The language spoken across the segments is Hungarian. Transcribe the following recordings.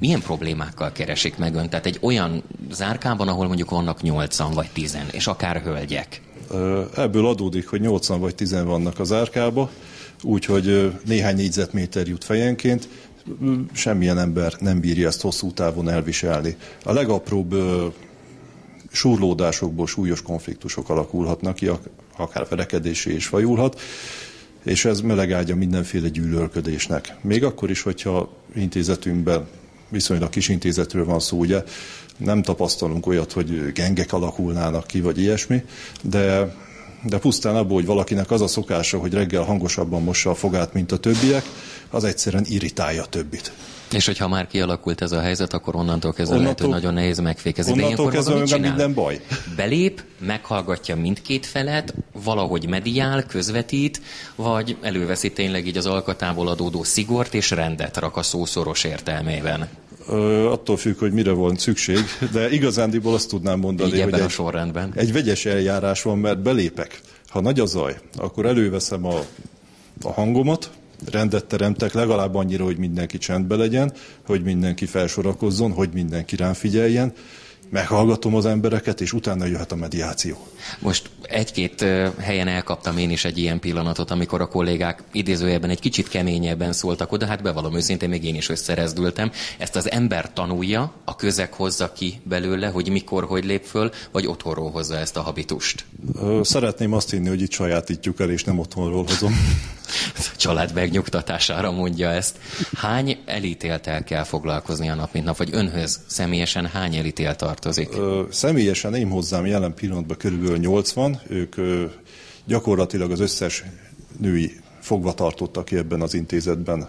milyen problémákkal keresik meg ön? Tehát egy olyan zárkában, ahol mondjuk vannak 80 vagy 10, és akár hölgyek. Ebből adódik, hogy 80 vagy 10 vannak az árkába, úgyhogy néhány négyzetméter jut fejenként, semmilyen ember nem bírja ezt hosszú távon elviselni. A legapróbb surlódásokból súlyos konfliktusok alakulhatnak ki, akár verekedésé is fajulhat, és ez melegágya mindenféle gyűlölködésnek. Még akkor is, hogyha intézetünkben viszonylag kis intézetről van szó, ugye nem tapasztalunk olyat, hogy gengek alakulnának ki, vagy ilyesmi, de, de pusztán abból, hogy valakinek az a szokása, hogy reggel hangosabban mossa a fogát, mint a többiek, az egyszerűen irritálja a többit. És hogyha már kialakult ez a helyzet, akkor onnantól kezdve onnantól, lehet, hogy nagyon nehéz megfékezni. Onnantól kezdve minden baj. Belép, meghallgatja mindkét felet, valahogy mediál, közvetít, vagy előveszi tényleg így az alkatából adódó szigort és rendet rak a szószoros értelmében. Ö, attól függ, hogy mire van szükség, de igazándiból azt tudnám mondani, így hogy egy, a sorrendben. egy vegyes eljárás van, mert belépek. Ha nagy a zaj, akkor előveszem a, a hangomat, rendet teremtek legalább annyira, hogy mindenki csendbe legyen, hogy mindenki felsorakozzon, hogy mindenki rám figyeljen, meghallgatom az embereket, és utána jöhet a mediáció. Most egy-két helyen elkaptam én is egy ilyen pillanatot, amikor a kollégák idézőjelben egy kicsit keményebben szóltak oda, hát bevallom őszintén, még én is összerezdültem. Ezt az ember tanulja, a közeg hozza ki belőle, hogy mikor, hogy lép föl, vagy otthonról hozza ezt a habitust? Szeretném azt hinni, hogy itt sajátítjuk el, és nem otthonról hozom. Család megnyugtatására mondja ezt. Hány elítéltel kell foglalkozni a nap, mint nap, vagy önhöz személyesen hány elítél tartozik? Ö, személyesen én hozzám jelen pillanatban körülbelül 80, ők ö, gyakorlatilag az összes női fogva tartottak ki ebben az intézetben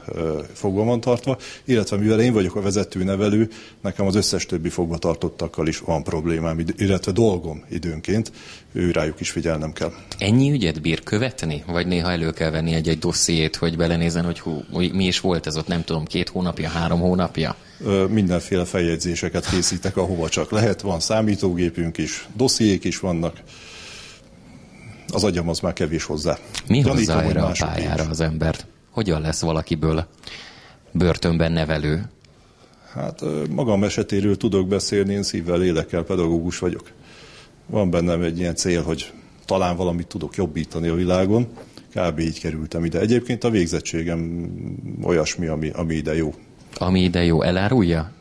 fogva van tartva, illetve mivel én vagyok a vezető nevelő, nekem az összes többi fogva tartottakkal is van problémám, illetve dolgom időnként, ő rájuk is figyelnem kell. Ennyi ügyet bír követni? Vagy néha elő kell venni egy-egy dossziét, hogy belenézen, hogy hú, mi is volt ez ott, nem tudom, két hónapja, három hónapja? Mindenféle feljegyzéseket készítek, ahova csak lehet. Van számítógépünk is, dossziék is vannak az agyam az már kevés hozzá. Mi Gyanítom, hozza erre a pályára az embert? Hogyan lesz valakiből börtönben nevelő? Hát magam esetéről tudok beszélni, én szívvel, lélekkel pedagógus vagyok. Van bennem egy ilyen cél, hogy talán valamit tudok jobbítani a világon. Kb. így kerültem ide. Egyébként a végzettségem olyasmi, ami, ami ide jó. Ami ide jó, elárulja?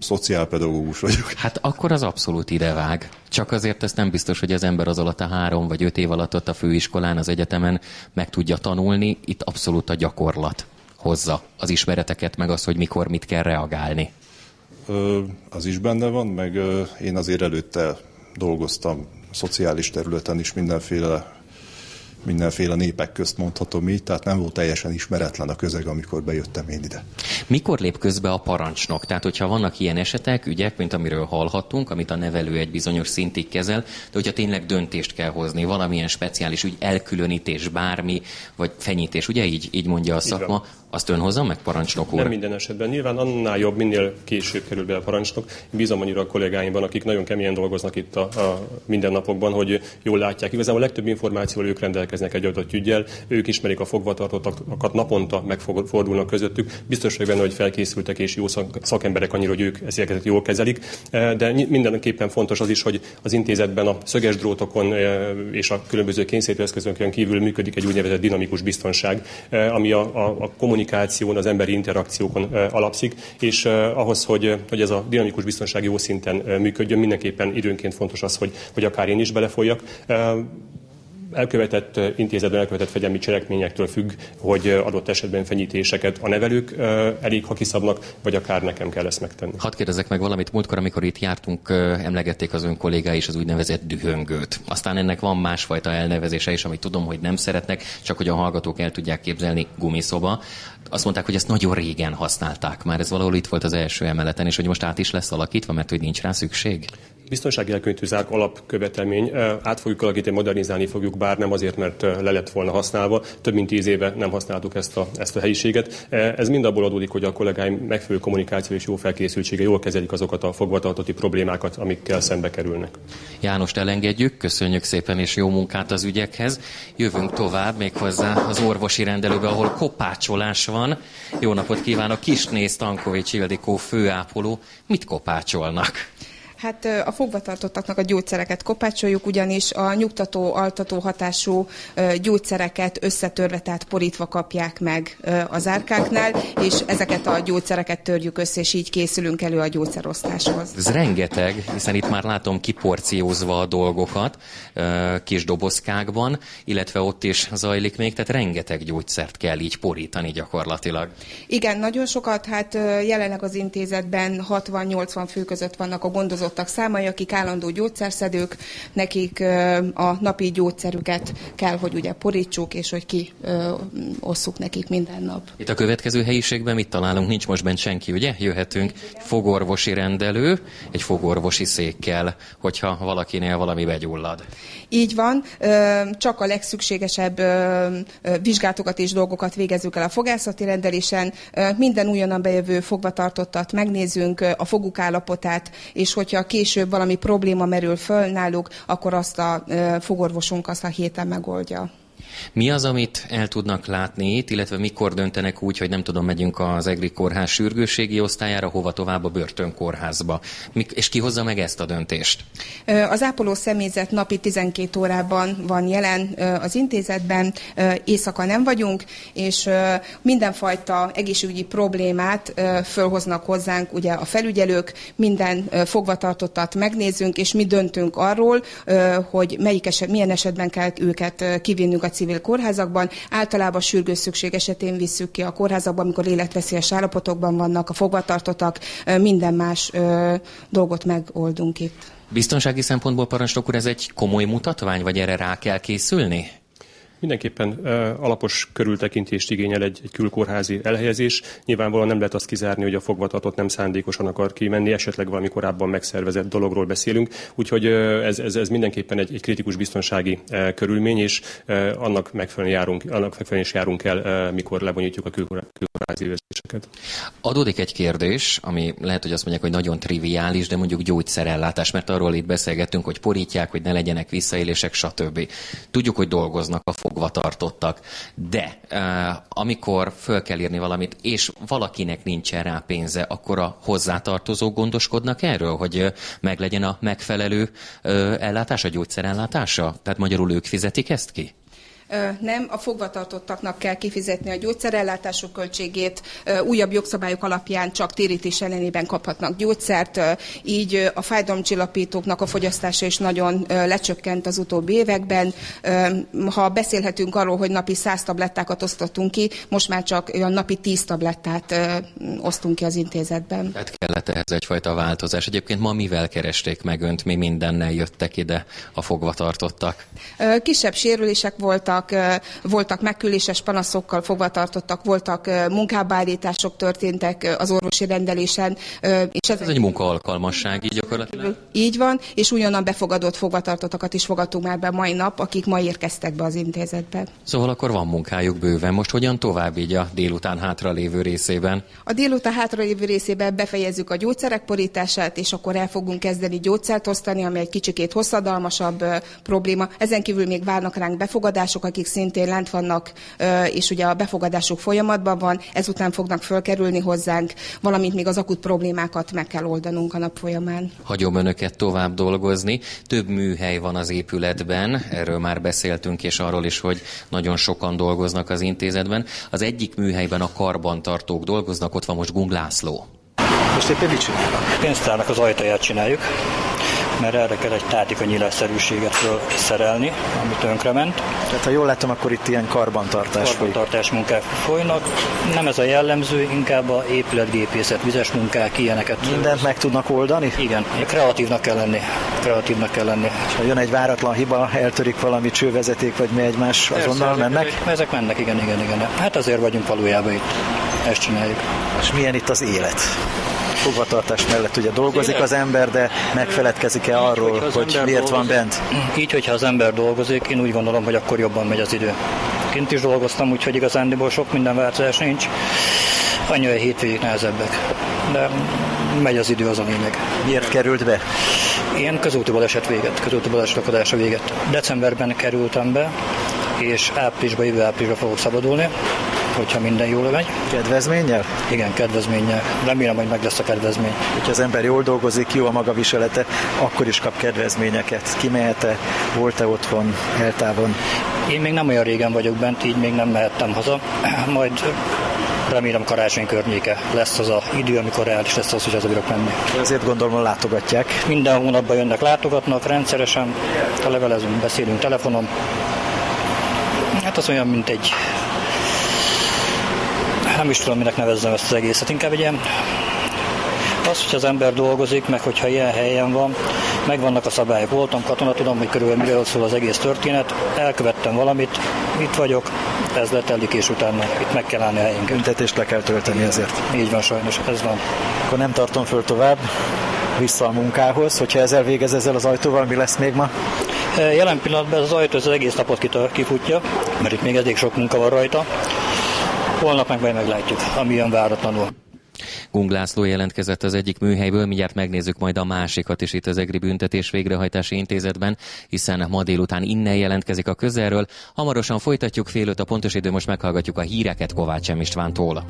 Szociálpedagógus vagyok. Hát akkor az abszolút idevág. Csak azért ez nem biztos, hogy az ember az alatt a három vagy öt év alatt ott a főiskolán, az egyetemen meg tudja tanulni. Itt abszolút a gyakorlat hozza az ismereteket, meg az, hogy mikor mit kell reagálni. Ö, az is benne van, meg ö, én azért előtte dolgoztam szociális területen is mindenféle mindenféle népek közt mondhatom így, tehát nem volt teljesen ismeretlen a közeg, amikor bejöttem én ide. Mikor lép közbe a parancsnok? Tehát, hogyha vannak ilyen esetek, ügyek, mint amiről hallhattunk, amit a nevelő egy bizonyos szintig kezel, de hogyha tényleg döntést kell hozni, valamilyen speciális ügy, elkülönítés, bármi, vagy fenyítés, ugye így, így mondja a szakma, azt ön hozza meg, parancsnok úr? Nem minden esetben. Nyilván annál jobb, minél később kerül be a parancsnok. Bízom annyira a kollégáimban, akik nagyon keményen dolgoznak itt a, a mindennapokban, hogy jól látják. Igazából a legtöbb információval ők rendelkeznek egy adott ügyel, ők ismerik a fogvatartottakat, naponta megfordulnak közöttük. Biztos vagyok benne, hogy felkészültek és jó szakemberek annyira, hogy ők ezeket jól kezelik. De mindenképpen fontos az is, hogy az intézetben a szöges drótokon e, és a különböző kényszerítőeszközökön kívül működik egy úgynevezett dinamikus biztonság, e, ami a, a, a kommunikáció kommunikáción, az emberi interakciókon alapszik, és ahhoz, hogy, hogy ez a dinamikus biztonság jó szinten működjön, mindenképpen időnként fontos az, hogy, hogy akár én is belefolyjak elkövetett intézetben elkövetett fegyelmi cselekményektől függ, hogy adott esetben fenyítéseket a nevelők elég, ha kiszabnak, vagy akár nekem kell ezt megtenni. Hadd kérdezek meg valamit. Múltkor, amikor itt jártunk, emlegették az ön kollégái is az úgynevezett dühöngőt. Aztán ennek van másfajta elnevezése is, amit tudom, hogy nem szeretnek, csak hogy a hallgatók el tudják képzelni gumiszoba. Azt mondták, hogy ezt nagyon régen használták már. Ez valahol itt volt az első emeleten, és hogy most át is lesz alakítva, mert hogy nincs rá szükség? Biztonsági elkönyvű alapkövetelmény. Át fogjuk alakítani, modernizálni fogjuk, bár nem azért, mert le lett volna használva. Több mint tíz éve nem használtuk ezt a, ezt a helyiséget. Ez mind abból adódik, hogy a kollégáim megfelelő kommunikáció és jó felkészültsége jól kezelik azokat a fogvatartotti problémákat, amikkel szembe kerülnek. Jánost elengedjük, köszönjük szépen és jó munkát az ügyekhez. Jövünk tovább méghozzá az orvosi rendelőbe, ahol kopácsolás van. Jó napot kívánok, Kisné Stankovics Ildikó főápoló. Mit kopácsolnak? Hát a fogvatartottaknak a gyógyszereket kopácsoljuk, ugyanis a nyugtató, altató hatású gyógyszereket összetörve, tehát porítva kapják meg az árkáknál, és ezeket a gyógyszereket törjük össze, és így készülünk elő a gyógyszerosztáshoz. Ez rengeteg, hiszen itt már látom kiporciózva a dolgokat kis dobozkákban, illetve ott is zajlik még, tehát rengeteg gyógyszert kell így porítani gyakorlatilag. Igen, nagyon sokat, hát jelenleg az intézetben 60-80 fő között vannak a gondozó alkalmazottak számai, akik állandó gyógyszerszedők, nekik a napi gyógyszerüket kell, hogy ugye porítsuk, és hogy ki osszuk nekik minden nap. Itt a következő helyiségben mit találunk? Nincs most bent senki, ugye? Jöhetünk. Fogorvosi rendelő, egy fogorvosi székkel, hogyha valakinél valami begyullad. Így van, csak a legszükségesebb vizsgálatokat és dolgokat végezzük el a fogászati rendelésen. Minden újonnan bejövő fogvatartottat megnézünk, a foguk állapotát, és hogyha hogyha később valami probléma merül föl náluk, akkor azt a fogorvosunk azt a héten megoldja. Mi az, amit el tudnak látni itt, illetve mikor döntenek úgy, hogy nem tudom, megyünk az EGRI kórház sürgőségi osztályára, hova tovább a börtönkórházba? És ki hozza meg ezt a döntést? Az ápoló személyzet napi 12 órában van jelen az intézetben, éjszaka nem vagyunk, és mindenfajta egészségügyi problémát fölhoznak hozzánk ugye a felügyelők, minden fogvatartottat megnézünk, és mi döntünk arról, hogy melyik eset, milyen esetben kell őket kivinnünk a civil kórházakban. Általában sürgős szükség esetén visszük ki a kórházakban, amikor életveszélyes állapotokban vannak a fogvatartottak, minden más dolgot megoldunk itt. Biztonsági szempontból parancsnok úr, ez egy komoly mutatvány, vagy erre rá kell készülni? Mindenképpen alapos körültekintést igényel egy, egy külkórházi elhelyezés. Nyilvánvalóan nem lehet azt kizárni, hogy a fogvatartott nem szándékosan akar kimenni, esetleg valami korábban megszervezett dologról beszélünk. Úgyhogy ez, ez, ez mindenképpen egy, egy kritikus biztonsági körülmény, és annak megfelelően járunk, annak megfelelően is járunk el, mikor lebonyítjuk a külkórházi vezéseket. Adódik egy kérdés, ami lehet, hogy azt mondják, hogy nagyon triviális, de mondjuk gyógyszerellátás, mert arról itt beszélgettünk, hogy porítják, hogy ne legyenek visszaélések, stb. Tudjuk, hogy dolgoznak a fogva tartottak. De amikor föl kell írni valamit, és valakinek nincsen rá pénze, akkor a hozzátartozók gondoskodnak erről, hogy meglegyen a megfelelő ellátás, a gyógyszerellátása? Tehát magyarul ők fizetik ezt ki? Nem, a fogvatartottaknak kell kifizetni a gyógyszerellátásuk költségét, újabb jogszabályok alapján csak térítés ellenében kaphatnak gyógyszert, így a fájdalomcsillapítóknak a fogyasztása is nagyon lecsökkent az utóbbi években. Ha beszélhetünk arról, hogy napi 100 tablettákat osztottunk ki, most már csak olyan napi 10 tablettát osztunk ki az intézetben. Tehát kellett ehhez egyfajta változás. Egyébként ma mivel keresték meg önt, mi mindennel jöttek ide a fogvatartottak? Kisebb sérülések voltak, voltak, voltak megküléses panaszokkal fogvatartottak, voltak munkábállítások történtek az orvosi rendelésen. És ez, ez egy munkaalkalmasság így gyakorlatilag? Így van, és ugyanan befogadott fogvatartottakat is fogadtunk már be mai nap, akik ma érkeztek be az intézetbe. Szóval akkor van munkájuk bőven. Most hogyan tovább így a délután hátralévő részében? A délután hátralévő részében befejezzük a gyógyszerek porítását, és akkor el fogunk kezdeni gyógyszert osztani, ami egy kicsikét hosszadalmasabb probléma. Ezen kívül még várnak ránk befogadások, akik szintén lent vannak, és ugye a befogadásuk folyamatban van, ezután fognak fölkerülni hozzánk, valamint még az akut problémákat meg kell oldanunk a nap folyamán. Hagyom önöket tovább dolgozni. Több műhely van az épületben, erről már beszéltünk, és arról is, hogy nagyon sokan dolgoznak az intézetben. Az egyik műhelyben a karbantartók dolgoznak, ott van most Gunglászló. Most éppen mit csinálnak? Pénztárnak az ajtaját csináljuk mert erre kell egy tártika nyílászerűséget szerelni, ami tönkrement. Tehát ha jól látom, akkor itt ilyen karbantartás Karbantartás folyik. munkák folynak. Nem ez a jellemző, inkább a épületgépészet, vizes munkák, ilyeneket. Mindent meg tudnak oldani? Igen, kreatívnak kell lenni. Kreatívnak kell lenni. Ha jön egy váratlan hiba, eltörik valami csővezeték, vagy mi egymás, azonnal Persze, mennek? Ezek, ezek mennek, igen, igen, igen. Hát azért vagyunk valójában itt. Ezt csináljuk. És milyen itt az élet? Fogvatartás mellett ugye dolgozik az ember, de megfeledkezik-e arról, így, hogy miért dolgozik, van bent? Így, hogyha az ember dolgozik, én úgy gondolom, hogy akkor jobban megy az idő. Kint is dolgoztam, úgyhogy igazándiból sok minden változás nincs. Annyi a hétvégék nehezebbek. De megy az idő az a lényeg. Miért került be? Én közúti baleset véget, közúti baleset akadása véget. Decemberben kerültem be, és áprilisban, jövő áprilisban fogok szabadulni hogyha minden jól megy. Kedvezménnyel? Igen, kedvezménnyel. Remélem, hogy meg lesz a kedvezmény. Hogyha az ember jól dolgozik, jó a maga viselete, akkor is kap kedvezményeket. Kimehet-e, volt-e otthon, eltávon? Én még nem olyan régen vagyok bent, így még nem mehettem haza. Majd remélem karácsony környéke lesz az a idő, amikor reális lesz az, hogy hazabírok menni. Azért gondolom látogatják. Minden hónapban jönnek, látogatnak rendszeresen, levelezünk, beszélünk telefonon. Hát az olyan, mint egy nem is tudom, minek nevezzem ezt az egészet, inkább egy ilyen az, hogy az ember dolgozik, meg hogyha ilyen helyen van, megvannak a szabályok. Voltam katona, tudom, hogy körülbelül miről szól az egész történet, elkövettem valamit, itt vagyok, ez letelik, és utána itt meg kell állni a helyünk. Büntetést le kell tölteni ezért. Így van, sajnos, ez van. Akkor nem tartom föl tovább, vissza a munkához, hogyha ezzel végez ezzel az ajtóval, mi lesz még ma? Jelen pillanatban ez az ajtó az egész napot kifutja, mert itt még elég sok munka van rajta. Holnap meg majd meglátjuk, amilyen váratlanul. Gung László jelentkezett az egyik műhelyből, mindjárt megnézzük majd a másikat is itt az EGRI Büntetés Végrehajtási Intézetben, hiszen ma délután innen jelentkezik a közelről. Hamarosan folytatjuk fél öt a pontos idő, most meghallgatjuk a híreket Kovács M. Istvántól.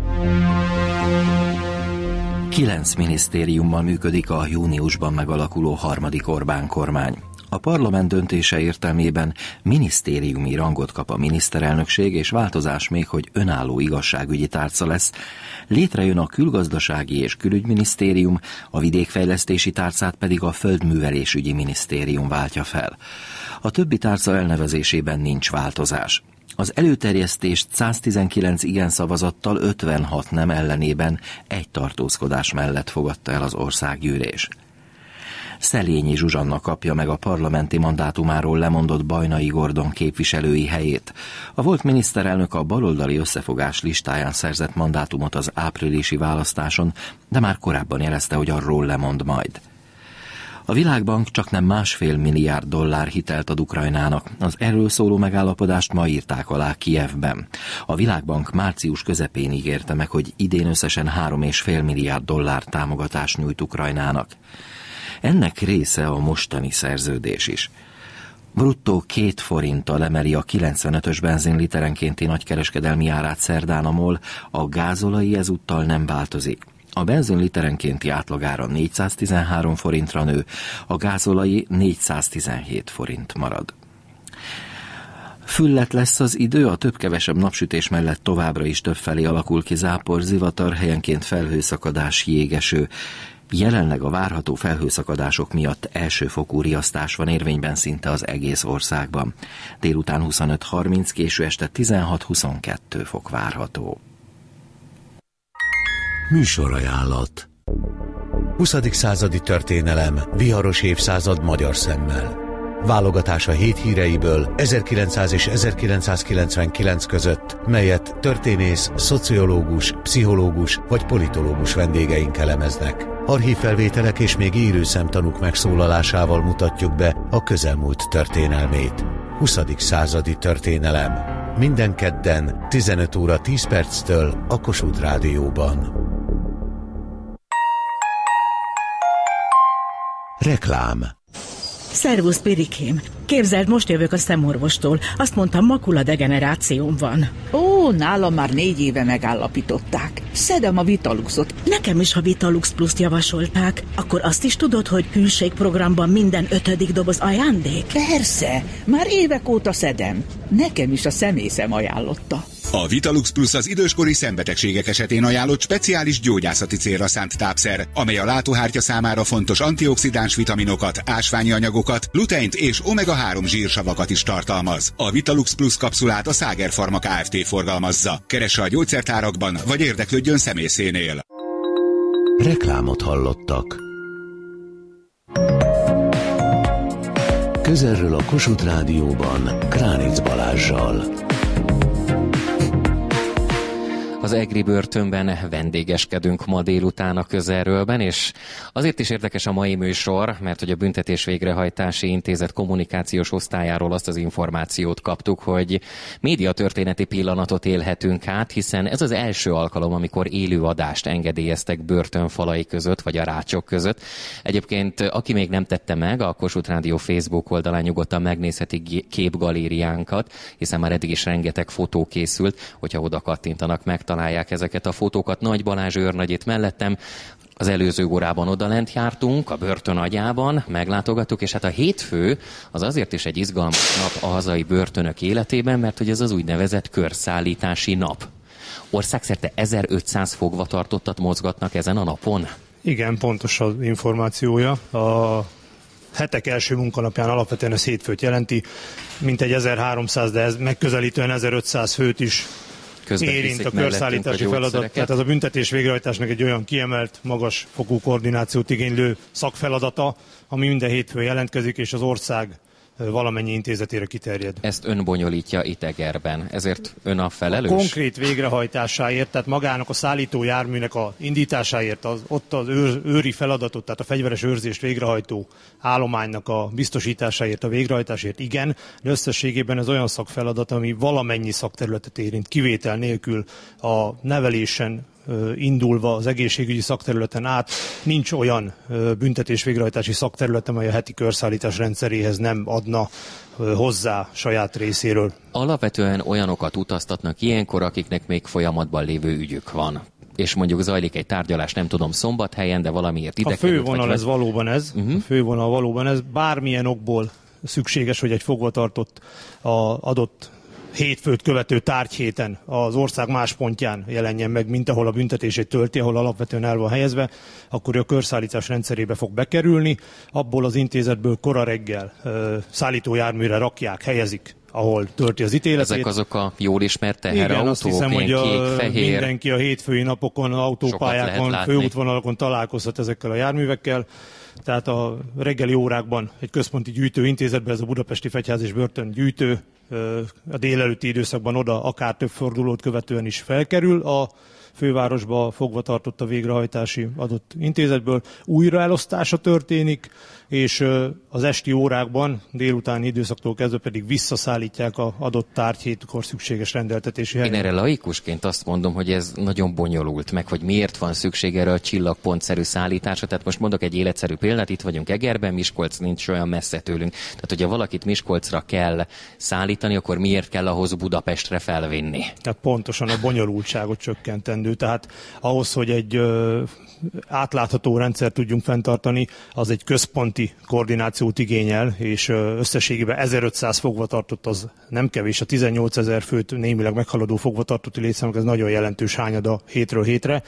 Kilenc minisztériummal működik a júniusban megalakuló harmadik Orbán kormány. A parlament döntése értelmében minisztériumi rangot kap a miniszterelnökség, és változás még, hogy önálló igazságügyi tárca lesz. Létrejön a külgazdasági és külügyminisztérium, a vidékfejlesztési tárcát pedig a földművelésügyi minisztérium váltja fel. A többi tárca elnevezésében nincs változás. Az előterjesztést 119 igen szavazattal 56 nem ellenében egy tartózkodás mellett fogadta el az országgyűlés. Szelényi Zsuzsanna kapja meg a parlamenti mandátumáról lemondott Bajnai Gordon képviselői helyét. A volt miniszterelnök a baloldali összefogás listáján szerzett mandátumot az áprilisi választáson, de már korábban jelezte, hogy arról lemond majd. A Világbank csak nem másfél milliárd dollár hitelt ad Ukrajnának. Az erről szóló megállapodást ma írták alá Kievben. A Világbank március közepén ígérte meg, hogy idén összesen 3,5 milliárd dollár támogatást nyújt Ukrajnának. Ennek része a mostani szerződés is. Bruttó két forinttal emeli a 95-ös benzin literenkénti nagykereskedelmi árát szerdán a MOL, a gázolai ezúttal nem változik. A benzin literenkénti átlagára 413 forintra nő, a gázolai 417 forint marad. Füllet lesz az idő, a több-kevesebb napsütés mellett továbbra is többfelé alakul ki zápor, zivatar, helyenként felhőszakadás, jégeső. Jelenleg a várható felhőszakadások miatt elsőfokú riasztás van érvényben szinte az egész országban. Délután 25-30, késő este 16-22 fok várható. Műsorajánlat 20. századi történelem, viharos évszázad magyar szemmel. Válogatása hét híreiből 1900 és 1999 között, melyet történész, szociológus, pszichológus vagy politológus vendégeink elemeznek. Archívfelvételek és még élő szemtanúk megszólalásával mutatjuk be a közelmúlt történelmét. 20. századi történelem. Minden kedden 15 óra 10 perctől a Kossuth Rádióban. Reklám Szervusz, Pirikém! Képzeld, most jövök a szemorvostól. Azt mondtam, makula degenerációm van. Ó, nálam már négy éve megállapították. Szedem a Vitaluxot. Nekem is a Vitalux Plus-t javasolták. Akkor azt is tudod, hogy hűségprogramban minden ötödik doboz ajándék? Persze, már évek óta szedem. Nekem is a személyszem ajánlotta. A Vitalux Plus az időskori szembetegségek esetén ajánlott speciális gyógyászati célra szánt tápszer, amely a látóhártya számára fontos antioxidáns vitaminokat, ásványi anyagokat, luteint és omega-3 zsírsavakat is tartalmaz. A Vitalux Plus kapszulát a Száger Pharma Kft. forgalmazza. Keresse a gyógyszertárakban, vagy érdeklődjön szemészénél. Reklámot hallottak. Közelről a Kossuth Rádióban Kránic Balázsjal. Az EGRI börtönben vendégeskedünk ma délután a közelrőlben, és azért is érdekes a mai műsor, mert hogy a Büntetés Végrehajtási Intézet kommunikációs osztályáról azt az információt kaptuk, hogy médiatörténeti pillanatot élhetünk át, hiszen ez az első alkalom, amikor élő adást engedélyeztek börtönfalai között, vagy a rácsok között. Egyébként, aki még nem tette meg, a Kossuth Rádió Facebook oldalán nyugodtan megnézheti képgalériánkat, hiszen már eddig is rengeteg fotó készült, hogyha oda kattintanak, megtalálják ezeket a fotókat. Nagy Balázs őrnagyit mellettem, az előző órában odalent jártunk, a börtön agyában, meglátogattuk, és hát a hétfő az azért is egy izgalmas nap a hazai börtönök életében, mert hogy ez az úgynevezett körszállítási nap. Országszerte 1500 fogvatartottat mozgatnak ezen a napon. Igen, pontos az információja. A hetek első munkanapján alapvetően ez hétfőt jelenti, mint egy 1300, de ez megközelítően 1500 főt is érint a körszállítási a feladat. Tehát ez a büntetés végrehajtásnak egy olyan kiemelt, magas fokú koordinációt igénylő szakfeladata, ami minden hétfőn jelentkezik, és az ország valamennyi intézetére kiterjed. Ezt ön bonyolítja itt Egerben, ezért ön a felelős? A konkrét végrehajtásáért, tehát magának a szállító járműnek a indításáért, az, ott az őr, őri feladatot, tehát a fegyveres őrzést végrehajtó állománynak a biztosításáért, a végrehajtásért igen, de összességében ez olyan szakfeladat, ami valamennyi szakterületet érint, kivétel nélkül a nevelésen, indulva az egészségügyi szakterületen át nincs olyan büntetés végrehajtási szakterület, amely a heti körszállítás rendszeréhez nem adna hozzá saját részéről. Alapvetően olyanokat utaztatnak ilyenkor, akiknek még folyamatban lévő ügyük van és mondjuk zajlik egy tárgyalás, nem tudom, szombathelyen, de valamiért ide A fővonal ez valóban ez, uh-huh. a fővonal valóban ez, bármilyen okból szükséges, hogy egy fogvatartott a adott hétfőt követő tárgyhéten az ország más pontján jelenjen meg, mint ahol a büntetését tölti, ahol alapvetően el van helyezve, akkor a körszállítás rendszerébe fog bekerülni. Abból az intézetből kora reggel szállítójárműre rakják, helyezik ahol tölti az ítéletét. Ezek azok a jól ismert teherautók, Igen, azt hiszem, hogy a, kék, fehér. mindenki a hétfői napokon, autópályákon, főútvonalakon találkozhat ezekkel a járművekkel. Tehát a reggeli órákban egy központi gyűjtőintézetben, ez a Budapesti Fegyház és Börtön gyűjtő, a délelőtti időszakban oda akár több fordulót követően is felkerül a fővárosba fogva tartott a végrehajtási adott intézetből. Újraelosztása történik, és az esti órákban, délutáni időszaktól kezdve pedig visszaszállítják a adott tárgyhétkor szükséges rendeltetési helyre. Én erre laikusként azt mondom, hogy ez nagyon bonyolult, meg hogy miért van szükség erre a csillagpontszerű szállításra. Tehát most mondok egy életszerű példát, itt vagyunk Egerben, Miskolc nincs olyan messze tőlünk. Tehát, hogyha valakit Miskolcra kell szállítani, akkor miért kell ahhoz Budapestre felvinni? Tehát pontosan a bonyolultságot csökkentendő. Tehát ahhoz, hogy egy ö, átlátható rendszer tudjunk fenntartani, az egy központi koordinációt igényel, és összességében 1500 fogvatartott az nem kevés, a 18 ezer főt némileg meghaladó fogvatartotti létszámok, ez nagyon jelentős hányada hétről hétre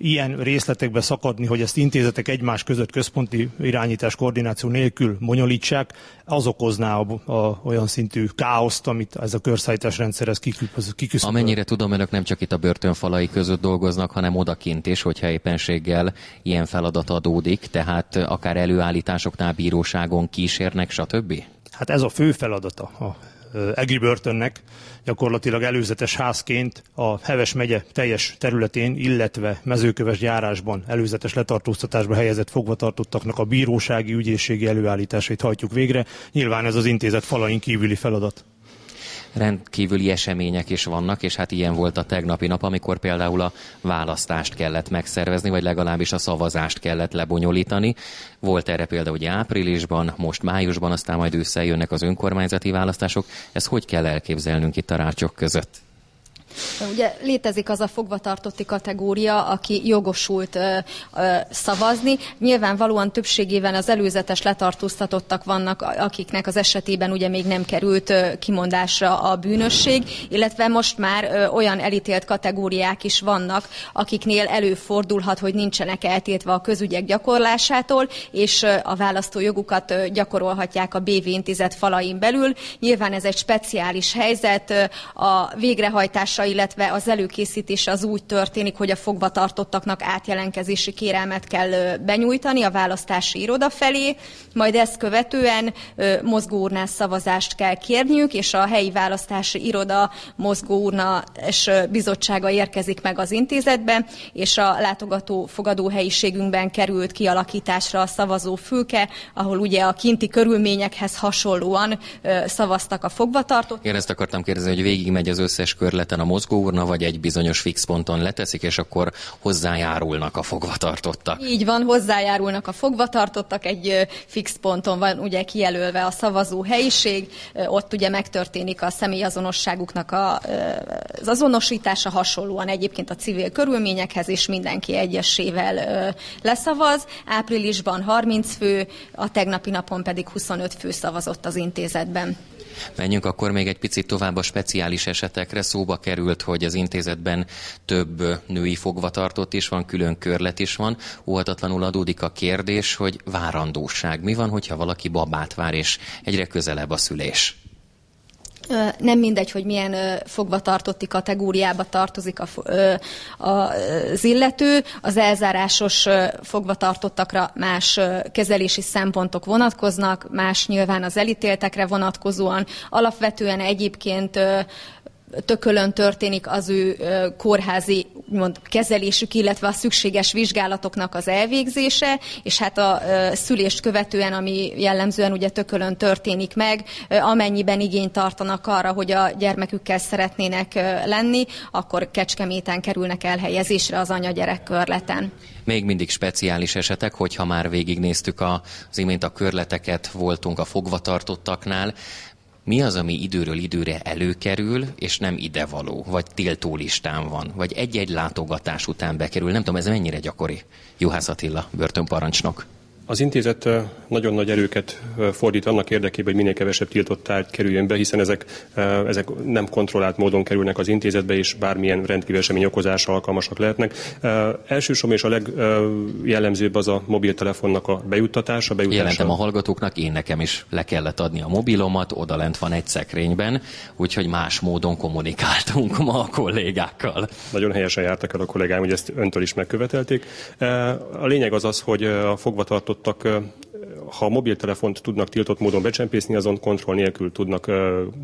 ilyen részletekbe szakadni, hogy ezt intézetek egymás között központi irányítás koordináció nélkül bonyolítsák, az okozná a, a, olyan szintű káoszt, amit ez a körszállítás rendszer ez kiküszöböl. Amennyire tudom, önök nem csak itt a börtönfalai között dolgoznak, hanem odakint is, hogyha éppenséggel ilyen feladat adódik, tehát akár előállításoknál bíróságon kísérnek, stb. Hát ez a fő feladata a Egri börtönnek gyakorlatilag előzetes házként a Heves megye teljes területén, illetve mezőköves gyárásban előzetes letartóztatásba helyezett fogvatartottaknak a bírósági ügyészségi előállításait hajtjuk végre. Nyilván ez az intézet falain kívüli feladat rendkívüli események is vannak, és hát ilyen volt a tegnapi nap, amikor például a választást kellett megszervezni, vagy legalábbis a szavazást kellett lebonyolítani. Volt erre például hogy áprilisban, most májusban, aztán majd ősszel jönnek az önkormányzati választások. Ez hogy kell elképzelnünk itt a rácsok között? Ugye létezik az a fogvatartotti kategória, aki jogosult ö, ö, szavazni. Nyilvánvalóan többségében az előzetes letartóztatottak vannak, akiknek az esetében ugye még nem került ö, kimondásra a bűnösség, illetve most már ö, olyan elítélt kategóriák is vannak, akiknél előfordulhat, hogy nincsenek eltiltva a közügyek gyakorlásától, és ö, a választójogukat ö, gyakorolhatják a BV intézet falain belül. Nyilván ez egy speciális helyzet, ö, a végrehajtás eljárása, illetve az előkészítése az úgy történik, hogy a fogvatartottaknak átjelentkezési kérelmet kell benyújtani a választási iroda felé, majd ezt követően mozgóurnás szavazást kell kérniük, és a helyi választási iroda mozgóurnás bizottsága érkezik meg az intézetbe, és a látogató fogadóhelyiségünkben került kialakításra a szavazófülke, ahol ugye a kinti körülményekhez hasonlóan szavaztak a fogvatartott. Én ezt akartam kérdezni, hogy végigmegy az összes körleten a mozgóurna, vagy egy bizonyos fix ponton leteszik, és akkor hozzájárulnak a fogvatartottak. Így van, hozzájárulnak a fogvatartottak, egy fix ponton van ugye kijelölve a szavazó helyiség, ott ugye megtörténik a személyazonosságuknak a, az azonosítása hasonlóan egyébként a civil körülményekhez, és mindenki egyesével leszavaz. Áprilisban 30 fő, a tegnapi napon pedig 25 fő szavazott az intézetben. Menjünk akkor még egy picit tovább a speciális esetekre. Szóba került, hogy az intézetben több női fogvatartott is van, külön körlet is van. Óhatatlanul adódik a kérdés, hogy várandóság. Mi van, hogyha valaki babát vár, és egyre közelebb a szülés? Nem mindegy, hogy milyen fogvatartotti kategóriába tartozik a, az illető. Az elzárásos fogvatartottakra más kezelési szempontok vonatkoznak, más nyilván az elítéltekre vonatkozóan. Alapvetően egyébként tökölön történik az ő kórházi mond, kezelésük, illetve a szükséges vizsgálatoknak az elvégzése, és hát a szülést követően, ami jellemzően ugye tökölön történik meg, amennyiben igényt tartanak arra, hogy a gyermekükkel szeretnének lenni, akkor Kecskeméten kerülnek elhelyezésre az anya-gyerek körleten. Még mindig speciális esetek, hogyha már végignéztük az imént a körleteket, voltunk a fogvatartottaknál, mi az, ami időről időre előkerül, és nem idevaló, vagy tiltó listán van, vagy egy-egy látogatás után bekerül. Nem tudom, ez mennyire gyakori. Juhász Attila, börtönparancsnok. Az intézet nagyon nagy erőket fordít annak érdekében, hogy minél kevesebb tiltott tárgy kerüljön be, hiszen ezek, ezek nem kontrollált módon kerülnek az intézetbe, és bármilyen rendkívül esemény okozása alkalmasak lehetnek. Elsősorban és a legjellemzőbb az a mobiltelefonnak a bejuttatása. bejuttatása. Jelentem a hallgatóknak, én nekem is le kellett adni a mobilomat, oda lent van egy szekrényben, úgyhogy más módon kommunikáltunk ma a kollégákkal. Nagyon helyesen jártak el a kollégáim, hogy ezt öntől is megkövetelték. A lényeg az az, hogy a fogvatartott tiltottak, ha mobiltelefont tudnak tiltott módon becsempészni, azon kontroll nélkül tudnak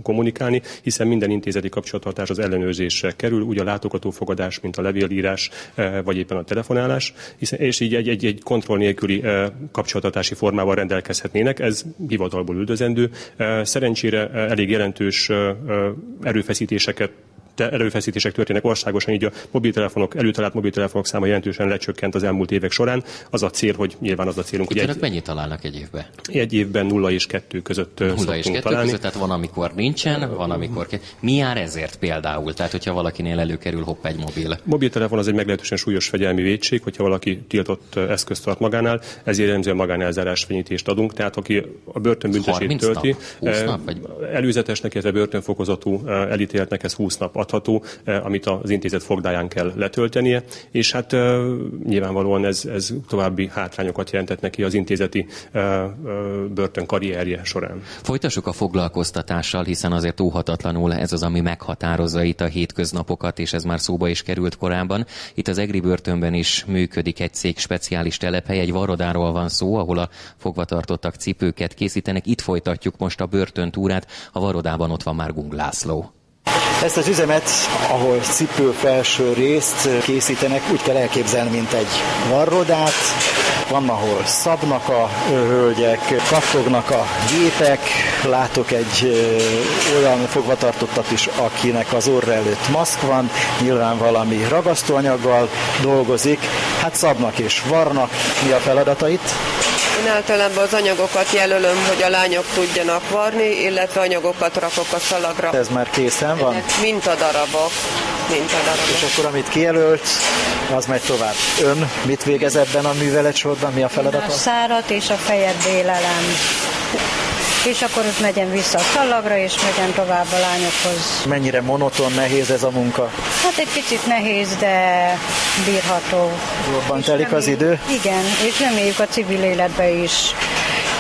kommunikálni, hiszen minden intézeti kapcsolattartás az ellenőrzésre kerül, úgy a látogatófogadás, mint a levélírás, vagy éppen a telefonálás, hiszen, és így egy, egy, egy kontroll nélküli kapcsolatartási formával rendelkezhetnének, ez hivatalból üldözendő. Szerencsére elég jelentős erőfeszítéseket erőfeszítések történnek országosan, így a mobiltelefonok, előtalált mobiltelefonok száma jelentősen lecsökkent az elmúlt évek során. Az a cél, hogy nyilván az a célunk, hogy egy, mennyit találnak egy évben? Egy évben nulla és kettő között nulla és kettő találni. között, tehát van, amikor nincsen, van, amikor... Mi jár ezért például? Tehát, hogyha valakinél előkerül hopp egy mobil. Mobiltelefon az egy meglehetősen súlyos fegyelmi védség, hogyha valaki tiltott eszközt tart magánál, ezért jellemzően magánelzárás fenyítést adunk. Tehát aki a börtönbüntetését tölti, nap? nap, vagy? előzetesnek, illetve börtönfokozatú elítéltnek ez 20 nap adható, eh, amit az intézet fogdáján kell letöltenie, és hát eh, nyilvánvalóan ez, ez további hátrányokat jelentett neki az intézeti eh, börtön karrierje során. Folytassuk a foglalkoztatással, hiszen azért óhatatlanul ez az, ami meghatározza itt a hétköznapokat, és ez már szóba is került korábban. Itt az EGRI börtönben is működik egy cég speciális telephely, egy varodáról van szó, ahol a fogvatartottak cipőket készítenek. Itt folytatjuk most a börtöntúrát, a varodában ott van már Gung László. Ezt az üzemet, ahol cipő felső részt készítenek, úgy kell elképzelni, mint egy varrodát. Van, ahol szabnak a hölgyek, kattognak a gépek. Látok egy olyan fogvatartottat is, akinek az orra előtt maszk van, nyilván valami ragasztóanyaggal dolgozik. Hát szabnak és varnak. Mi a feladatait? Én általában az anyagokat jelölöm, hogy a lányok tudjanak varni, illetve anyagokat rakok a szalagra. Ez már készen van? Mint a darabok. Mint a darabok. És akkor amit kijelölt, az megy tovább. Ön mit végez ebben a műveletsorban? Mi a feladata? A szárat és a fejet bélelem és akkor ott megyem vissza a szalagra, és megyem tovább a lányokhoz. Mennyire monoton, nehéz ez a munka? Hát egy picit nehéz, de bírható. Jobban telik az idő? Igen, és reméljük a civil életbe is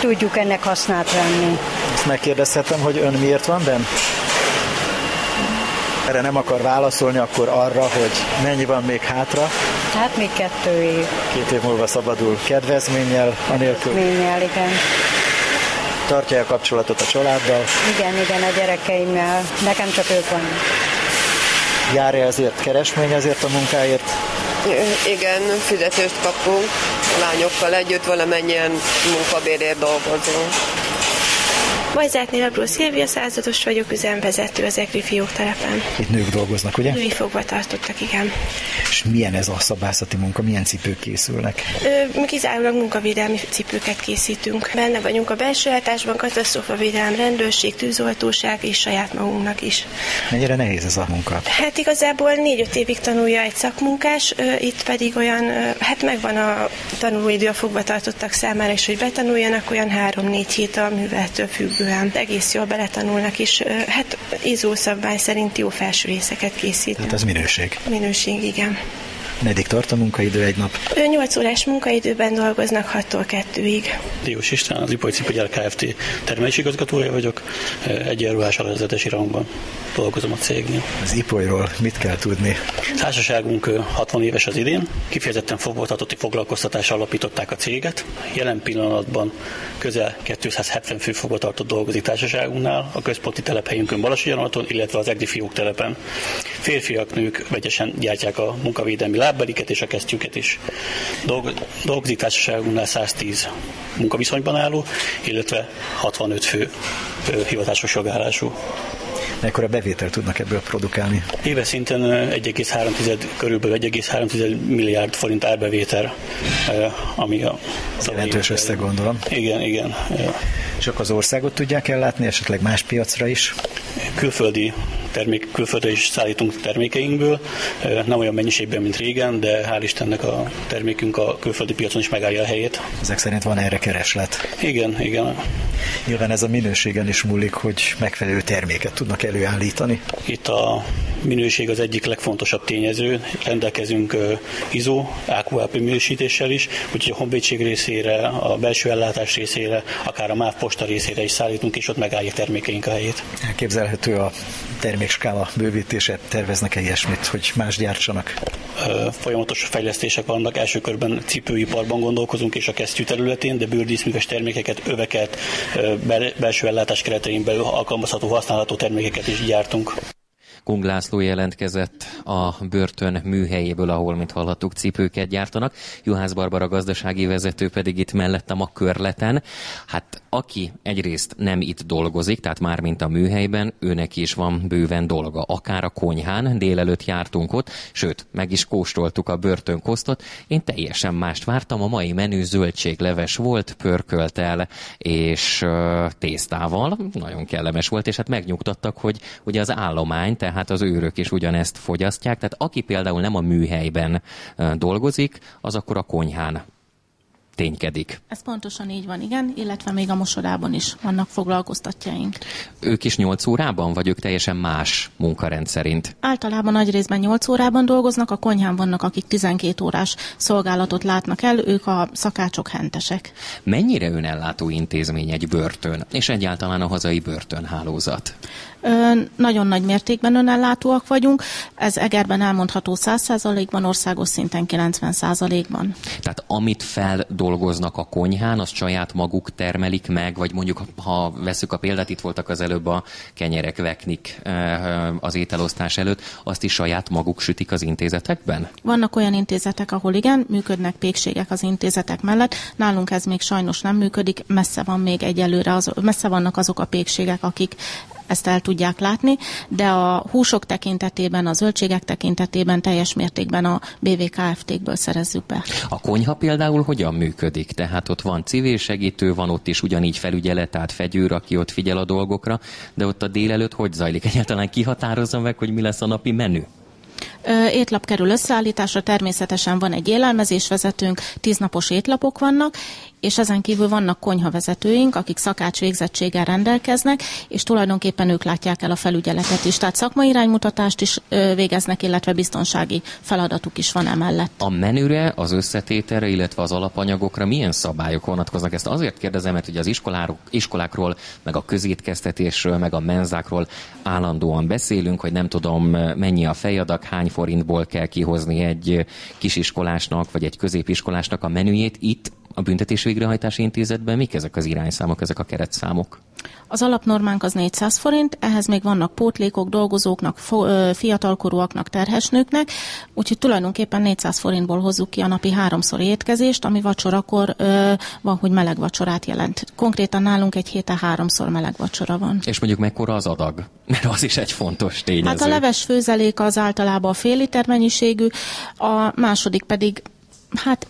tudjuk ennek hasznát venni. Ezt megkérdezhetem, hogy ön miért van benn? erre nem akar válaszolni, akkor arra, hogy mennyi van még hátra. Hát még kettő év. Két év múlva szabadul kedvezménnyel, anélkül. Kedvezménnyel, igen. Tartja a kapcsolatot a családdal. Igen, igen, a gyerekeimmel. Nekem csak ők vannak. Jár-e ezért keresmény ezért a munkáért? Igen, fizetést kapunk lányokkal együtt, valamennyien munkabérért dolgozunk. Majzátnél Abró Szilvia százados vagyok, üzemvezető az Egri fiók telepen. Itt nők dolgoznak, ugye? Női fogva tartottak, igen. És milyen ez a szabászati munka, milyen cipők készülnek? Ö, mi kizárólag munkavédelmi cipőket készítünk. Benne vagyunk a belső hatásban, katasztrófavédelem, rendőrség, tűzoltóság és saját magunknak is. Mennyire nehéz ez a munka? Hát igazából négy-öt évig tanulja egy szakmunkás, itt pedig olyan, hát megvan a tanulóidő a fogva tartottak számára, és hogy betanuljanak, olyan három-négy hét a műveltől függő függően egész jól beletanulnak, és hát izó szabvány szerint jó felső részeket készít. Tehát ez minőség. Minőség, igen. Meddig tart a munkaidő egy nap? 8 órás munkaidőben dolgoznak 6-tól 2-ig. Diós István, az Ipoly Cipogyár Kft. termelési igazgatója vagyok, egyenruhás alvezetesi rangban dolgozom a cégnél. Az Ipolyról mit kell tudni? Társaságunk 60 éves az idén, kifejezetten fogvatartotti foglalkoztatás alapították a céget. Jelen pillanatban közel 270 fő fogvatartott dolgozik társaságunknál, a központi telephelyünkön Balassagyarmaton, illetve az Egri fiók telepen. Férfiak, nők vegyesen gyártják a munkavédelmi lábbeliket és a kesztyűket is. Dolgozik társaságunknál 110 munkaviszonyban álló, illetve 65 fő hivatásos jogállású. Mekkora bevételt tudnak ebből produkálni? Éves szinten 1,3, körülbelül 1,3 milliárd forint árbevétel, ami a... Jelentős összeg gondolom. Igen, igen. Csak az országot tudják ellátni, esetleg más piacra is? Külföldi termék, külföldre is szállítunk termékeinkből, nem olyan mennyiségben, mint régen, de hál' Istennek a termékünk a külföldi piacon is megállja a helyét. Ezek szerint van erre kereslet? Igen, igen. Nyilván ez a minőségen is múlik, hogy megfelelő terméket tudnak előállítani. Itt a minőség az egyik legfontosabb tényező. Rendelkezünk ISO, AQAP minősítéssel is, úgyhogy a honvédség részére, a belső ellátás részére, akár a MÁV posta részére is szállítunk, és ott megállják termékeink a helyét. Elképzelhető a termékskála bővítése, terveznek-e ilyesmit, hogy más gyártsanak? Folyamatos fejlesztések vannak, első körben cipőiparban gondolkozunk, és a kesztyű területén, de bőrdíszműves termékeket, öveket, belső ellátás keretein belül alkalmazható, használható termékeket is gyártunk. Kung László jelentkezett a börtön műhelyéből, ahol, mint hallhattuk, cipőket gyártanak. Juhász Barbara gazdasági vezető pedig itt mellettem a körleten. Hát aki egyrészt nem itt dolgozik, tehát már mint a műhelyben, őnek is van bőven dolga. Akár a konyhán, délelőtt jártunk ott, sőt, meg is kóstoltuk a börtönkosztot. Én teljesen mást vártam, a mai menü zöldségleves volt, pörköltel és tésztával. Nagyon kellemes volt, és hát megnyugtattak, hogy ugye az állomány, tehát hát az őrök is ugyanezt fogyasztják. Tehát aki például nem a műhelyben dolgozik, az akkor a konyhán ténykedik. Ez pontosan így van, igen, illetve még a mosodában is vannak foglalkoztatjaink. Ők is 8 órában, vagy ők teljesen más munkarend szerint? Általában nagy részben 8 órában dolgoznak, a konyhán vannak, akik 12 órás szolgálatot látnak el, ők a szakácsok hentesek. Mennyire önellátó intézmény egy börtön, és egyáltalán a hazai börtönhálózat? Nagyon nagy mértékben önellátóak vagyunk. Ez Egerben elmondható 100%-ban, országos szinten 90%-ban. Tehát amit feldolgoznak a konyhán, az saját maguk termelik meg, vagy mondjuk, ha veszük a példát, itt voltak az előbb a kenyerek, veknik az ételosztás előtt, azt is saját maguk sütik az intézetekben? Vannak olyan intézetek, ahol igen, működnek pékségek az intézetek mellett. Nálunk ez még sajnos nem működik, messze van még egyelőre, az, messze vannak azok a pékségek, akik ezt el tudják látni, de a húsok tekintetében, a zöldségek tekintetében teljes mértékben a BVKFT-kből szerezzük be. A konyha például hogyan működik? Tehát ott van civil segítő, van ott is ugyanígy felügyelet, tehát fegyőr, aki ott figyel a dolgokra, de ott a délelőtt hogy zajlik? Egyáltalán kihatározza meg, hogy mi lesz a napi menü? Étlap kerül összeállításra, természetesen van egy élelmezésvezetőnk, tíznapos étlapok vannak, és ezen kívül vannak konyhavezetőink, akik szakács végzettséggel rendelkeznek, és tulajdonképpen ők látják el a felügyeletet is. Tehát szakmai iránymutatást is végeznek, illetve biztonsági feladatuk is van emellett. A menüre, az összetételre, illetve az alapanyagokra milyen szabályok vonatkoznak? Ezt azért kérdezem, mert ugye az iskolákról, meg a közétkeztetésről, meg a menzákról állandóan beszélünk, hogy nem tudom mennyi a fejadak, hány forintból kell kihozni egy kisiskolásnak, vagy egy középiskolásnak a menüjét. Itt a büntetés végrehajtási intézetben mik ezek az irányszámok, ezek a keretszámok? Az alapnormánk az 400 forint, ehhez még vannak pótlékok dolgozóknak, fiatalkorúaknak, terhesnőknek, úgyhogy tulajdonképpen 400 forintból hozzuk ki a napi háromszor étkezést, ami vacsorakor ö, van, hogy meleg vacsorát jelent. Konkrétan nálunk egy héten háromszor meleg vacsora van. És mondjuk mekkora az adag? Mert az is egy fontos tényező. Hát a leves főzelék az általában a fél liter mennyiségű, a második pedig hát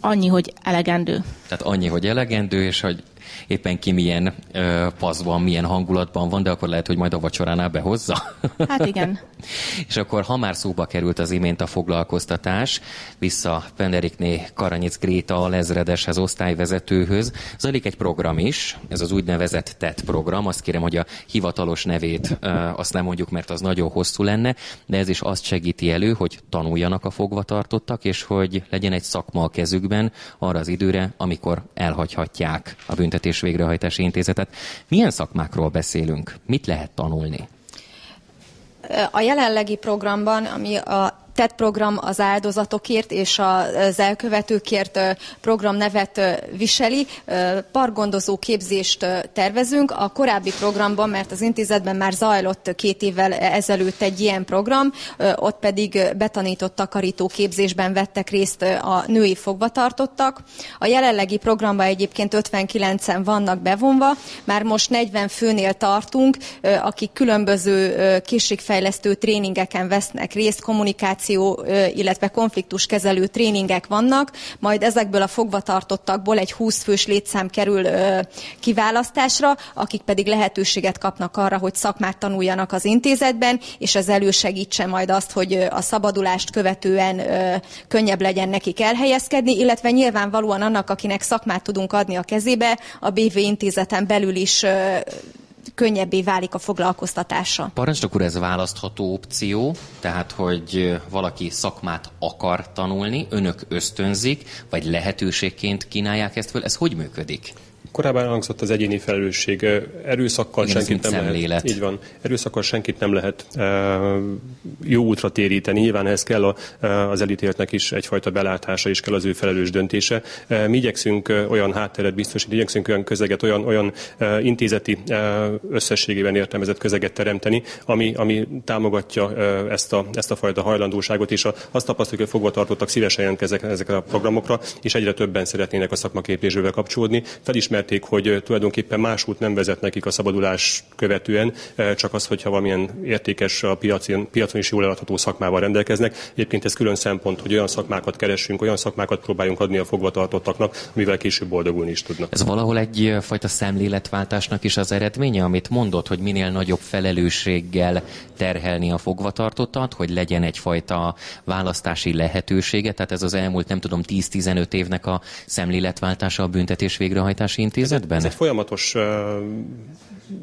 annyi, hogy elegendő. Tehát annyi, hogy elegendő, és hogy éppen ki milyen ö, paszban, milyen hangulatban van, de akkor lehet, hogy majd a vacsoránál behozza. Hát igen. és akkor, ha már szóba került az imént a foglalkoztatás, vissza Penderikné Karanyic Gréta a lezredeshez, osztályvezetőhöz, zajlik egy program is, ez az úgynevezett TET program, azt kérem, hogy a hivatalos nevét ö, azt nem mondjuk, mert az nagyon hosszú lenne, de ez is azt segíti elő, hogy tanuljanak a fogvatartottak, és hogy legyen egy szakma a kezükben arra az időre, amikor elhagyhatják a és Végrehajtási Intézetet. Milyen szakmákról beszélünk? Mit lehet tanulni? A jelenlegi programban, ami a TED program az áldozatokért és az elkövetőkért program nevet viseli. Pargondozó képzést tervezünk. A korábbi programban, mert az intézetben már zajlott két évvel ezelőtt egy ilyen program, ott pedig betanított takarító képzésben vettek részt a női fogvatartottak. A jelenlegi programban egyébként 59-en vannak bevonva, már most 40 főnél tartunk, akik különböző készségfejlesztő tréningeken vesznek részt, kommunikáció kommunikáció, illetve konfliktuskezelő tréningek vannak, majd ezekből a fogvatartottakból egy 20 fős létszám kerül kiválasztásra, akik pedig lehetőséget kapnak arra, hogy szakmát tanuljanak az intézetben, és ez elősegítse majd azt, hogy a szabadulást követően könnyebb legyen nekik elhelyezkedni, illetve nyilvánvalóan annak, akinek szakmát tudunk adni a kezébe, a BV intézeten belül is könnyebbé válik a foglalkoztatása. Parancsnok úr, ez választható opció, tehát hogy valaki szakmát akar tanulni, önök ösztönzik, vagy lehetőségként kínálják ezt föl, ez hogy működik? Korábban hangzott az egyéni felelősség. Erőszakkal Igen, senkit nem szemlélet. lehet. Így van. Erőszakkal senkit nem lehet jó útra téríteni. Nyilván ehhez kell a, az elítéltnek is egyfajta belátása, és kell az ő felelős döntése. Mi igyekszünk olyan hátteret biztosítani, igyekszünk olyan közeget, olyan, olyan intézeti összességében értelmezett közeget teremteni, ami, ami támogatja ezt a, ezt a fajta hajlandóságot, és azt tapasztaljuk, hogy fogvatartottak szívesen jelentkeznek ezekre a programokra, és egyre többen szeretnének a szakmaképzésbe kapcsolódni. Felismer ismerték, hogy tulajdonképpen más út nem vezet nekik a szabadulás követően, csak az, hogyha valamilyen értékes a piacon, piacon is jól eladható szakmával rendelkeznek. Egyébként ez külön szempont, hogy olyan szakmákat keresünk, olyan szakmákat próbáljunk adni a fogvatartottaknak, amivel később boldogulni is tudnak. Ez valahol egyfajta szemléletváltásnak is az eredménye, amit mondott, hogy minél nagyobb felelősséggel terhelni a fogvatartottat, hogy legyen egyfajta választási lehetősége. Tehát ez az elmúlt, nem tudom, 10-15 évnek a szemléletváltása a büntetés végrehajtási intézetben? Ez egy folyamatos uh,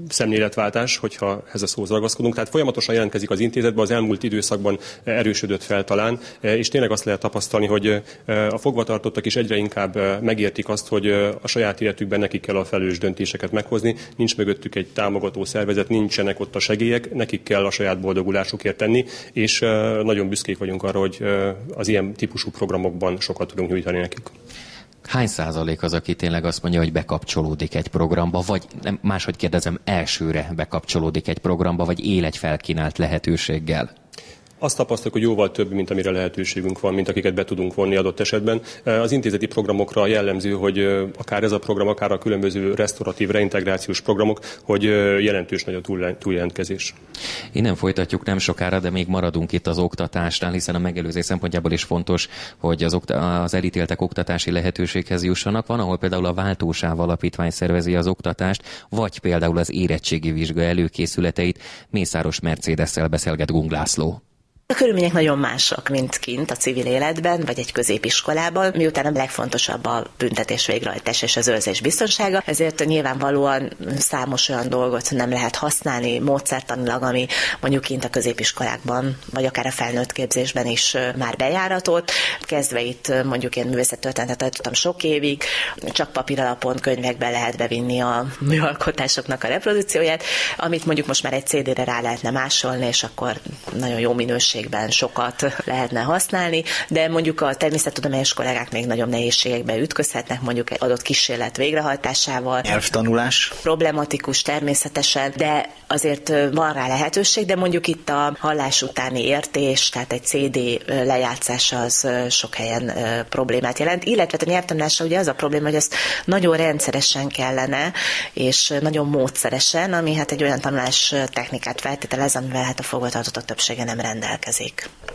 szemléletváltás, hogyha ez a szóhoz ragaszkodunk. Tehát folyamatosan jelentkezik az intézetben, az elmúlt időszakban erősödött fel talán, és tényleg azt lehet tapasztalni, hogy a fogvatartottak is egyre inkább megértik azt, hogy a saját életükben nekik kell a felelős döntéseket meghozni, nincs mögöttük egy támogató szervezet, nincsenek ott a segélyek, nekik kell a saját boldogulásukért tenni, és nagyon büszkék vagyunk arra, hogy az ilyen típusú programokban sokat tudunk nyújtani nekik. Hány százalék az, aki tényleg azt mondja, hogy bekapcsolódik egy programba, vagy nem, máshogy kérdezem, elsőre bekapcsolódik egy programba, vagy él egy felkínált lehetőséggel? Azt tapasztaljuk, hogy jóval több, mint amire lehetőségünk van, mint akiket be tudunk vonni adott esetben. Az intézeti programokra jellemző, hogy akár ez a program, akár a különböző restauratív reintegrációs programok, hogy jelentős nagy a túljelentkezés. Innen folytatjuk nem sokára, de még maradunk itt az oktatásnál, hiszen a megelőzés szempontjából is fontos, hogy az, az elítéltek oktatási lehetőséghez jussanak. Van, ahol például a Váltósáv Alapítvány szervezi az oktatást, vagy például az érettségi vizsga előkészületeit. Mészáros Mercedes-szel beszélget Gunglászló. A körülmények nagyon mások, mint kint a civil életben, vagy egy középiskolában, miután a legfontosabb a büntetés végrehajtás és az őrzés biztonsága, ezért nyilvánvalóan számos olyan dolgot nem lehet használni módszertanilag, ami mondjuk kint a középiskolákban, vagy akár a felnőtt képzésben is már bejáratott. Kezdve itt mondjuk én művészettörténetet tartottam sok évig, csak papír alapon könyvekbe lehet bevinni a műalkotásoknak a reprodukcióját, amit mondjuk most már egy CD-re rá lehetne másolni, és akkor nagyon jó minőségben sokat lehetne használni, de mondjuk a természettudományos kollégák még nagyobb nehézségekbe ütközhetnek, mondjuk egy adott kísérlet végrehajtásával. Nyelvtanulás. Problematikus természetesen, de azért van rá lehetőség, de mondjuk itt a hallás utáni értés, tehát egy CD lejátszása az sok helyen problémát jelent, illetve a nyelvtanulása ugye az a probléma, hogy ezt nagyon rendszeresen kellene, és nagyon módszeresen, ami hát egy olyan tanulás technikát feltételez, amivel hát a fogvatartottak többsége nem rendelkezik.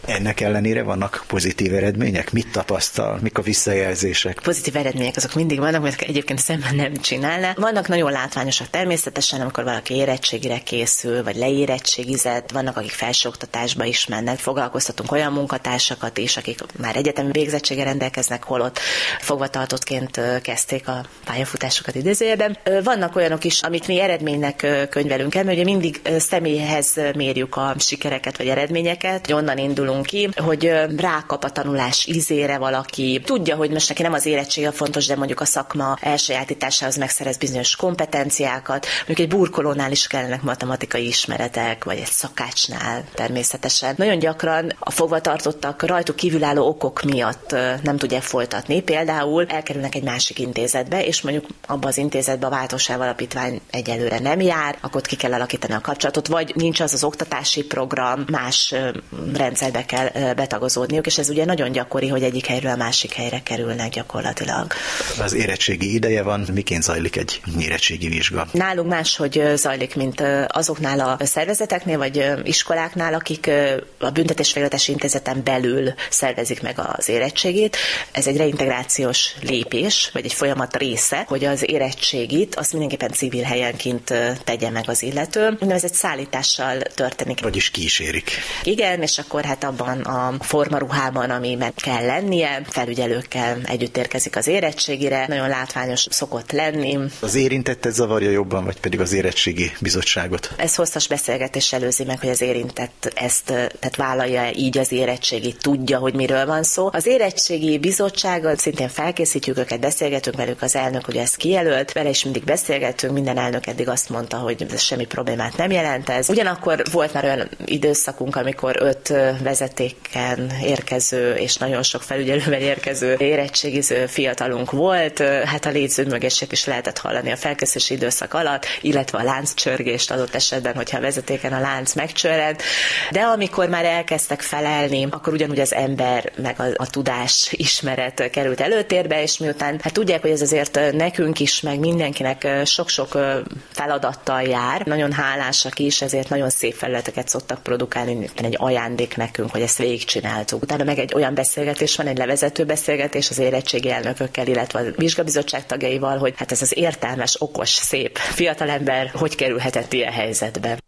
Ennek ellenére vannak pozitív eredmények? Mit tapasztal? Mik a visszajelzések? Pozitív eredmények azok mindig vannak, mert egyébként szemben nem csinálna. Vannak nagyon látványosak természetesen, amikor valaki érettségire készül, vagy leérettségizett, vannak, akik felsőoktatásba is mennek. Foglalkoztatunk olyan munkatársakat is, akik már egyetemi végzettsége rendelkeznek, holott fogvatartottként kezdték a pályafutásukat idézőjelben. Vannak olyanok is, amit mi eredménynek könyvelünk el, mert ugye mindig személyhez mérjük a sikereket vagy eredményeket, hogy onnan indulunk ki, hogy rákap a tanulás ízére valaki, tudja, hogy most neki nem az érettsége fontos, de mondjuk a szakma elsajátításához megszerez bizonyos kompetenciákat. Mondjuk egy burkolónál is kellenek matematikai ismeretek, vagy egy szakácsnál természetesen. Nagyon gyakran a fogvatartottak rajtuk kívülálló okok miatt nem tudják folytatni. Például elkerülnek egy másik intézetbe, és mondjuk abba az intézetbe a váltósáv alapítvány egyelőre nem jár, akkor ki kell alakítani a kapcsolatot, vagy nincs az az oktatási program, más rendszerbe kell betagozódniuk, és ez ugye nagyon gyakori, hogy egyik helyről a másik helyre kerülnek gyakorlatilag. Az érettségi ideje van, miként zajlik egy érettségi vizsga? Nálunk máshogy zajlik, mint azoknál a szervezeteknél, vagy iskoláknál, akik a büntetésvégrehajtási intézeten belül szervezik meg az érettségét. Ez egy reintegrációs lépés, vagy egy folyamat része, hogy az érettségit azt mindenképpen civil helyenként tegye meg az illető. Ez egy szállítással történik. Vagyis kísérik. Igen, és akkor hát abban a formaruhában, ami meg kell lennie, felügyelőkkel együtt érkezik az érettségire, nagyon látványos szokott lenni. Az érintettet zavarja jobban, vagy pedig az érettségi bizottságot? Ez hosszas beszélgetés előzi meg, hogy az érintett ezt tehát vállalja így az érettségi, tudja, hogy miről van szó. Az érettségi bizottsággal szintén felkészítjük őket, beszélgetünk velük, az elnök ugye ezt kijelölt, vele is mindig beszélgetünk, minden elnök eddig azt mondta, hogy ez semmi problémát nem jelent ez. Ugyanakkor volt már olyan időszakunk, amikor öt vezetéken érkező és nagyon sok felügyelővel érkező érettségiző fiatalunk volt, hát a létszőmögését is lehetett hallani a felkészülési időszak alatt, illetve a lánccsörgést adott esetben, hogyha a vezetéken a lánc megcsörred. De amikor már elkezdtek felelni, akkor ugyanúgy az ember meg a, a tudás ismeret került előtérbe, és miután hát tudják, hogy ez azért nekünk is, meg mindenkinek sok-sok feladattal jár, nagyon hálásak is, ezért nagyon szép felületeket szoktak produkálni, egy ajándék nekünk, hogy ezt végigcsináltuk. Utána meg egy olyan beszélgetés van, egy levezető beszélgetés az érettségi elnökökkel, illetve a vizsgabizottság tagjaival, hogy hát ez az értelmes, okos, szép fiatalember hogy kerülhetett ilyen helyzetbe.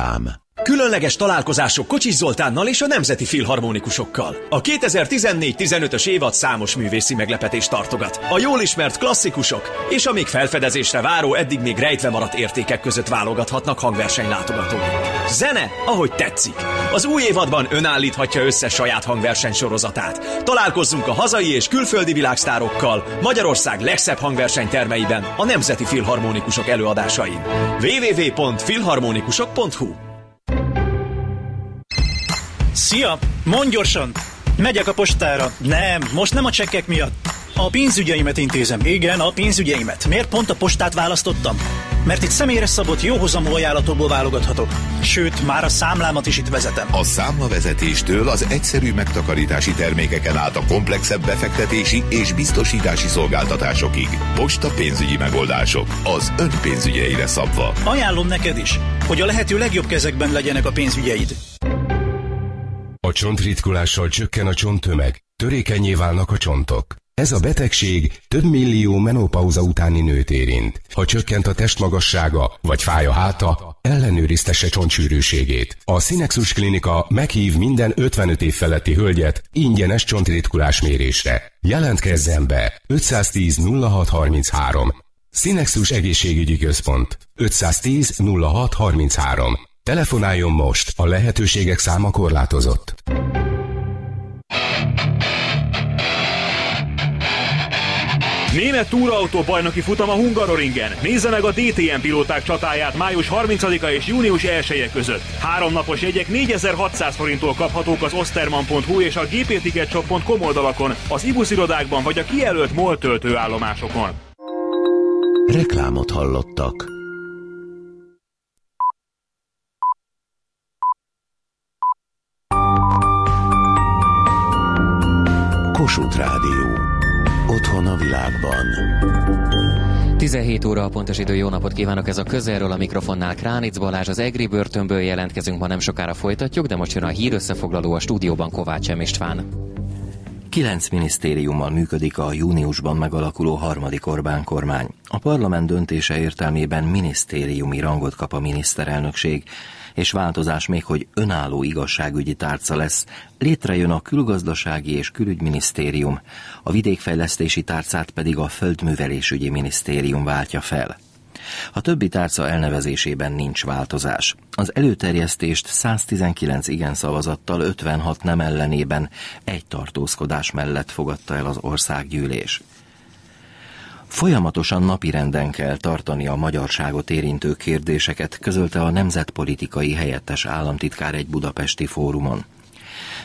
Reklám Különleges találkozások Kocsis Zoltánnal és a Nemzeti Filharmonikusokkal. A 2014-15-ös évad számos művészi meglepetést tartogat. A jól ismert klasszikusok és a még felfedezésre váró, eddig még rejtve maradt értékek között válogathatnak hangverseny látogatói. Zene, ahogy tetszik. Az új évadban ön állíthatja össze saját hangverseny sorozatát. Találkozzunk a hazai és külföldi világsztárokkal Magyarország legszebb hangverseny termeiben a Nemzeti Filharmonikusok előadásain. www.filharmonikusok.hu Szia! Mondj gyorsan! Megyek a postára. Nem, most nem a csekkek miatt. A pénzügyeimet intézem. Igen, a pénzügyeimet. Miért pont a postát választottam? Mert itt személyre szabott, jóhozamú ajánlatokból válogathatok. Sőt, már a számlámat is itt vezetem. A számlavezetéstől az egyszerű megtakarítási termékeken át a komplexebb befektetési és biztosítási szolgáltatásokig. Posta pénzügyi megoldások. Az ön pénzügyeire szabva. Ajánlom neked is, hogy a lehető legjobb kezekben legyenek a pénzügyeid. A csontritkulással csökken a csonttömeg, törékenyé válnak a csontok. Ez a betegség több millió menopauza utáni nőt érint. Ha csökkent a testmagassága, vagy fáj a háta, ellenőriztesse csontsűrűségét. A Sinexus Klinika meghív minden 55 év feletti hölgyet ingyenes csontritkulás mérésre. Jelentkezzen be 510 0633. Sinexus Egészségügyi Központ 510 0633. Telefonáljon most, a lehetőségek száma korlátozott. Német túrautó bajnoki futam a Hungaroringen. Nézze meg a DTM pilóták csatáját május 30-a és június 1 -e között. Három napos jegyek 4600 forinttól kaphatók az osterman.hu és a gpticketshop.com oldalakon, az IBUS irodákban vagy a kijelölt MOL töltőállomásokon. Reklámot hallottak. Kossuth Rádió. Otthon a világban. 17 óra a pontos idő, jó napot kívánok, ez a közelről a mikrofonnál Kránic Balázs, az Egri börtönből jelentkezünk, ma nem sokára folytatjuk, de most jön a hír összefoglaló a stúdióban Kovács M. István. Kilenc minisztériummal működik a júniusban megalakuló harmadik Orbán kormány. A parlament döntése értelmében minisztériumi rangot kap a miniszterelnökség, és változás még, hogy önálló igazságügyi tárca lesz, létrejön a külgazdasági és külügyminisztérium, a vidékfejlesztési tárcát pedig a földművelésügyi minisztérium váltja fel. A többi tárca elnevezésében nincs változás. Az előterjesztést 119 igen szavazattal 56 nem ellenében egy tartózkodás mellett fogadta el az országgyűlés. Folyamatosan napirenden kell tartani a magyarságot érintő kérdéseket, közölte a nemzetpolitikai helyettes államtitkár egy budapesti fórumon.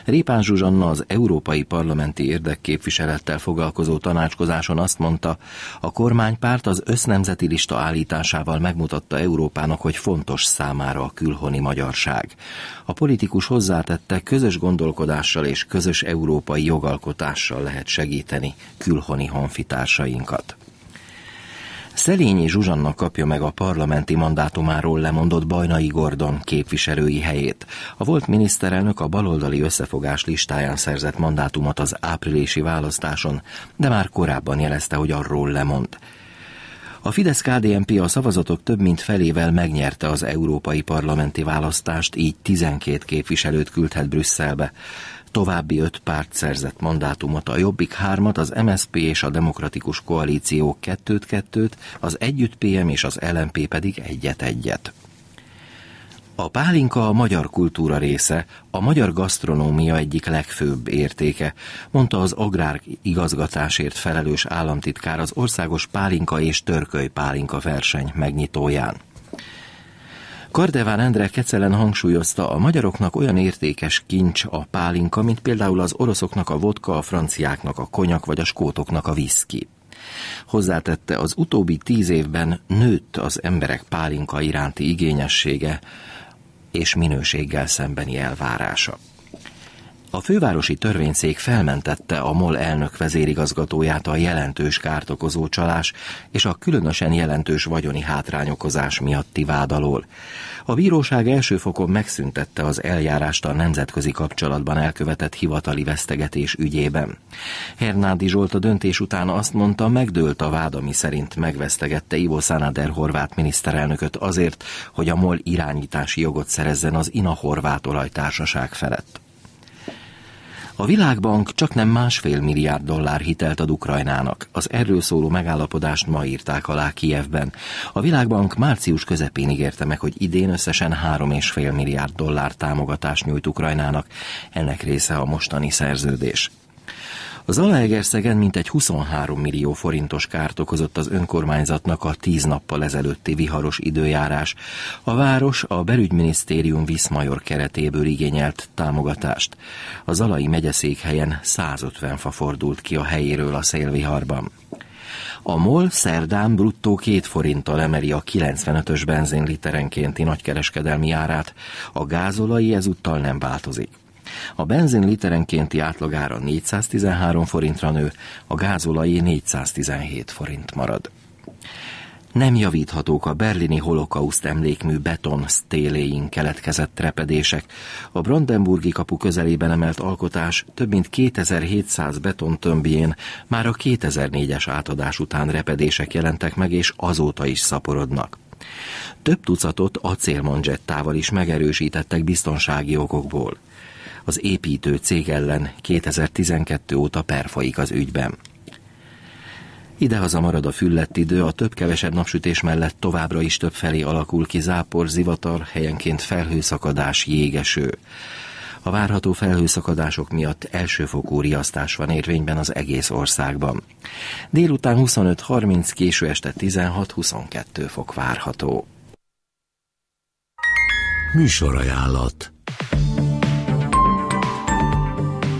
Répán Zsuzsanna az Európai Parlamenti Érdekképviselettel foglalkozó tanácskozáson azt mondta, a kormánypárt az össznemzeti lista állításával megmutatta Európának, hogy fontos számára a külhoni magyarság. A politikus hozzátette, közös gondolkodással és közös európai jogalkotással lehet segíteni külhoni honfitársainkat. Szelényi Zsuzsanna kapja meg a parlamenti mandátumáról lemondott Bajnai Gordon képviselői helyét. A volt miniszterelnök a baloldali összefogás listáján szerzett mandátumot az áprilisi választáson, de már korábban jelezte, hogy arról lemond. A fidesz KDNP a szavazatok több mint felével megnyerte az európai parlamenti választást, így 12 képviselőt küldhet Brüsszelbe. További öt párt szerzett mandátumot, a Jobbik hármat, az MSP és a Demokratikus Koalíció kettőt-kettőt, az Együtt PM és az LMP pedig egyet-egyet. A pálinka a magyar kultúra része, a magyar gasztronómia egyik legfőbb értéke, mondta az agrár igazgatásért felelős államtitkár az országos pálinka és törköly pálinka verseny megnyitóján. Kardeván Endre Kecelen hangsúlyozta, a magyaroknak olyan értékes kincs a pálinka, mint például az oroszoknak a vodka, a franciáknak a konyak vagy a skótoknak a viszki. Hozzátette, az utóbbi tíz évben nőtt az emberek pálinka iránti igényessége és minőséggel szembeni elvárása. A fővárosi törvényszék felmentette a MOL elnök vezérigazgatóját a jelentős kárt okozó csalás és a különösen jelentős vagyoni hátrányokozás miatti vád alól. A bíróság első fokon megszüntette az eljárást a nemzetközi kapcsolatban elkövetett hivatali vesztegetés ügyében. Hernádi Zsolt a döntés után azt mondta, megdőlt a vád, ami szerint megvesztegette Ivo Sanader horvát miniszterelnököt azért, hogy a MOL irányítási jogot szerezzen az INA horvát olajtársaság felett. A Világbank csak nem másfél milliárd dollár hitelt ad Ukrajnának. Az erről szóló megállapodást ma írták alá Kijevben. A Világbank március közepén ígérte meg, hogy idén összesen 3,5 milliárd dollár támogatást nyújt Ukrajnának. Ennek része a mostani szerződés. Az Zalaegerszegen mintegy 23 millió forintos kárt okozott az önkormányzatnak a tíz nappal ezelőtti viharos időjárás. A város a belügyminisztérium Viszmajor keretéből igényelt támogatást. A Zalai megyeszékhelyen 150 fa fordult ki a helyéről a szélviharban. A MOL szerdán bruttó két forinttal emeli a 95-ös benzin literenkénti nagykereskedelmi árát, a gázolai ezúttal nem változik. A benzin literenkénti átlagára 413 forintra nő, a gázolai 417 forint marad. Nem javíthatók a berlini holokauszt emlékmű beton sztéléin keletkezett repedések. A Brandenburgi kapu közelében emelt alkotás több mint 2700 beton tömbjén már a 2004-es átadás után repedések jelentek meg, és azóta is szaporodnak. Több tucatot acélmanzsettával is megerősítettek biztonsági okokból az építő cég ellen 2012 óta perfolyik az ügyben. Idehaza marad a füllett idő, a több-kevesebb napsütés mellett továbbra is több felé alakul ki zápor, zivatar, helyenként felhőszakadás, jégeső. A várható felhőszakadások miatt elsőfokú riasztás van érvényben az egész országban. Délután 25-30, késő este 16-22 fok várható. Műsorajánlat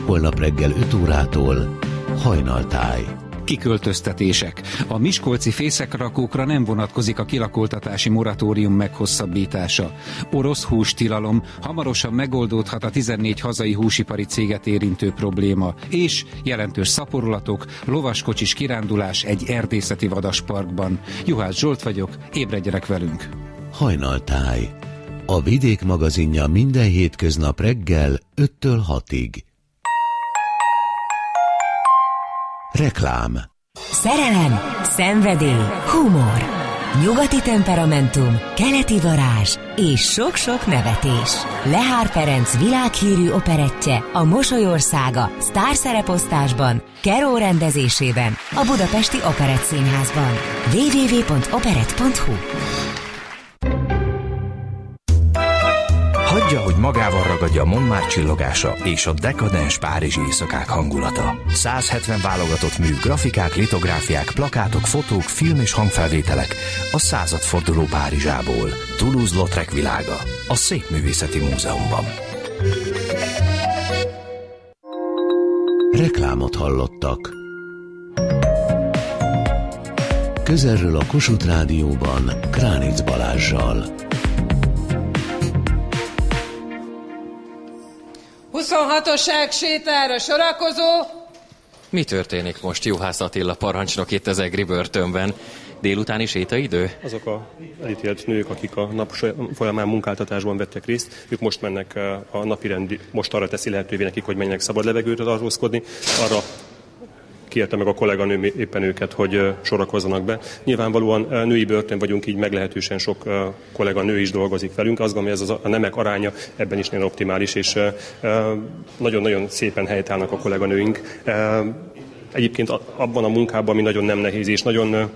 holnap reggel 5 órától hajnaltáj. Kiköltöztetések. A miskolci fészekrakókra nem vonatkozik a kilakoltatási moratórium meghosszabbítása. Orosz hústilalom, hamarosan megoldódhat a 14 hazai húsipari céget érintő probléma, és jelentős szaporulatok, lovaskocsis kirándulás egy erdészeti vadasparkban. Juhász Zsolt vagyok, ébredjenek velünk! Hajnaltáj. A Vidék magazinja minden hétköznap reggel 5-től 6-ig. Reklám Szerelem, szenvedély, humor, nyugati temperamentum, keleti varázs és sok-sok nevetés. Lehár Ferenc világhírű operettje a Mosolyországa sztárszereposztásban, Keró rendezésében a Budapesti Operett Színházban. www.operett.hu Hagyja, hogy magával ragadja a Montmartre csillogása és a dekadens párizsi éjszakák hangulata. 170 válogatott mű, grafikák, litográfiák, plakátok, fotók, film és hangfelvételek a századforduló Párizsából. Toulouse-Lautrec világa a Szépművészeti Múzeumban. Reklámot hallottak. Közelről a Kossuth Rádióban Kránic Balázsjal. 26-os sétára sorakozó. Mi történik most Juhász Attila parancsnok itt az Egri börtönben? Délutáni sétaidő? Azok a elítélt nők, akik a nap folyamán munkáltatásban vettek részt, ők most mennek eh, a napi rendi, most arra teszi lehetővé nekik, hogy menjenek szabad levegőt tartózkodni, arra kérte meg a kolléganőm éppen őket, hogy sorakozzanak be. Nyilvánvalóan női börtön vagyunk, így meglehetősen sok kolléganő is dolgozik velünk. Azt gondolom, hogy ez a nemek aránya ebben is nagyon optimális, és nagyon-nagyon szépen helytállnak a kolléganőink. Egyébként abban a munkában, ami nagyon nem nehéz, és nagyon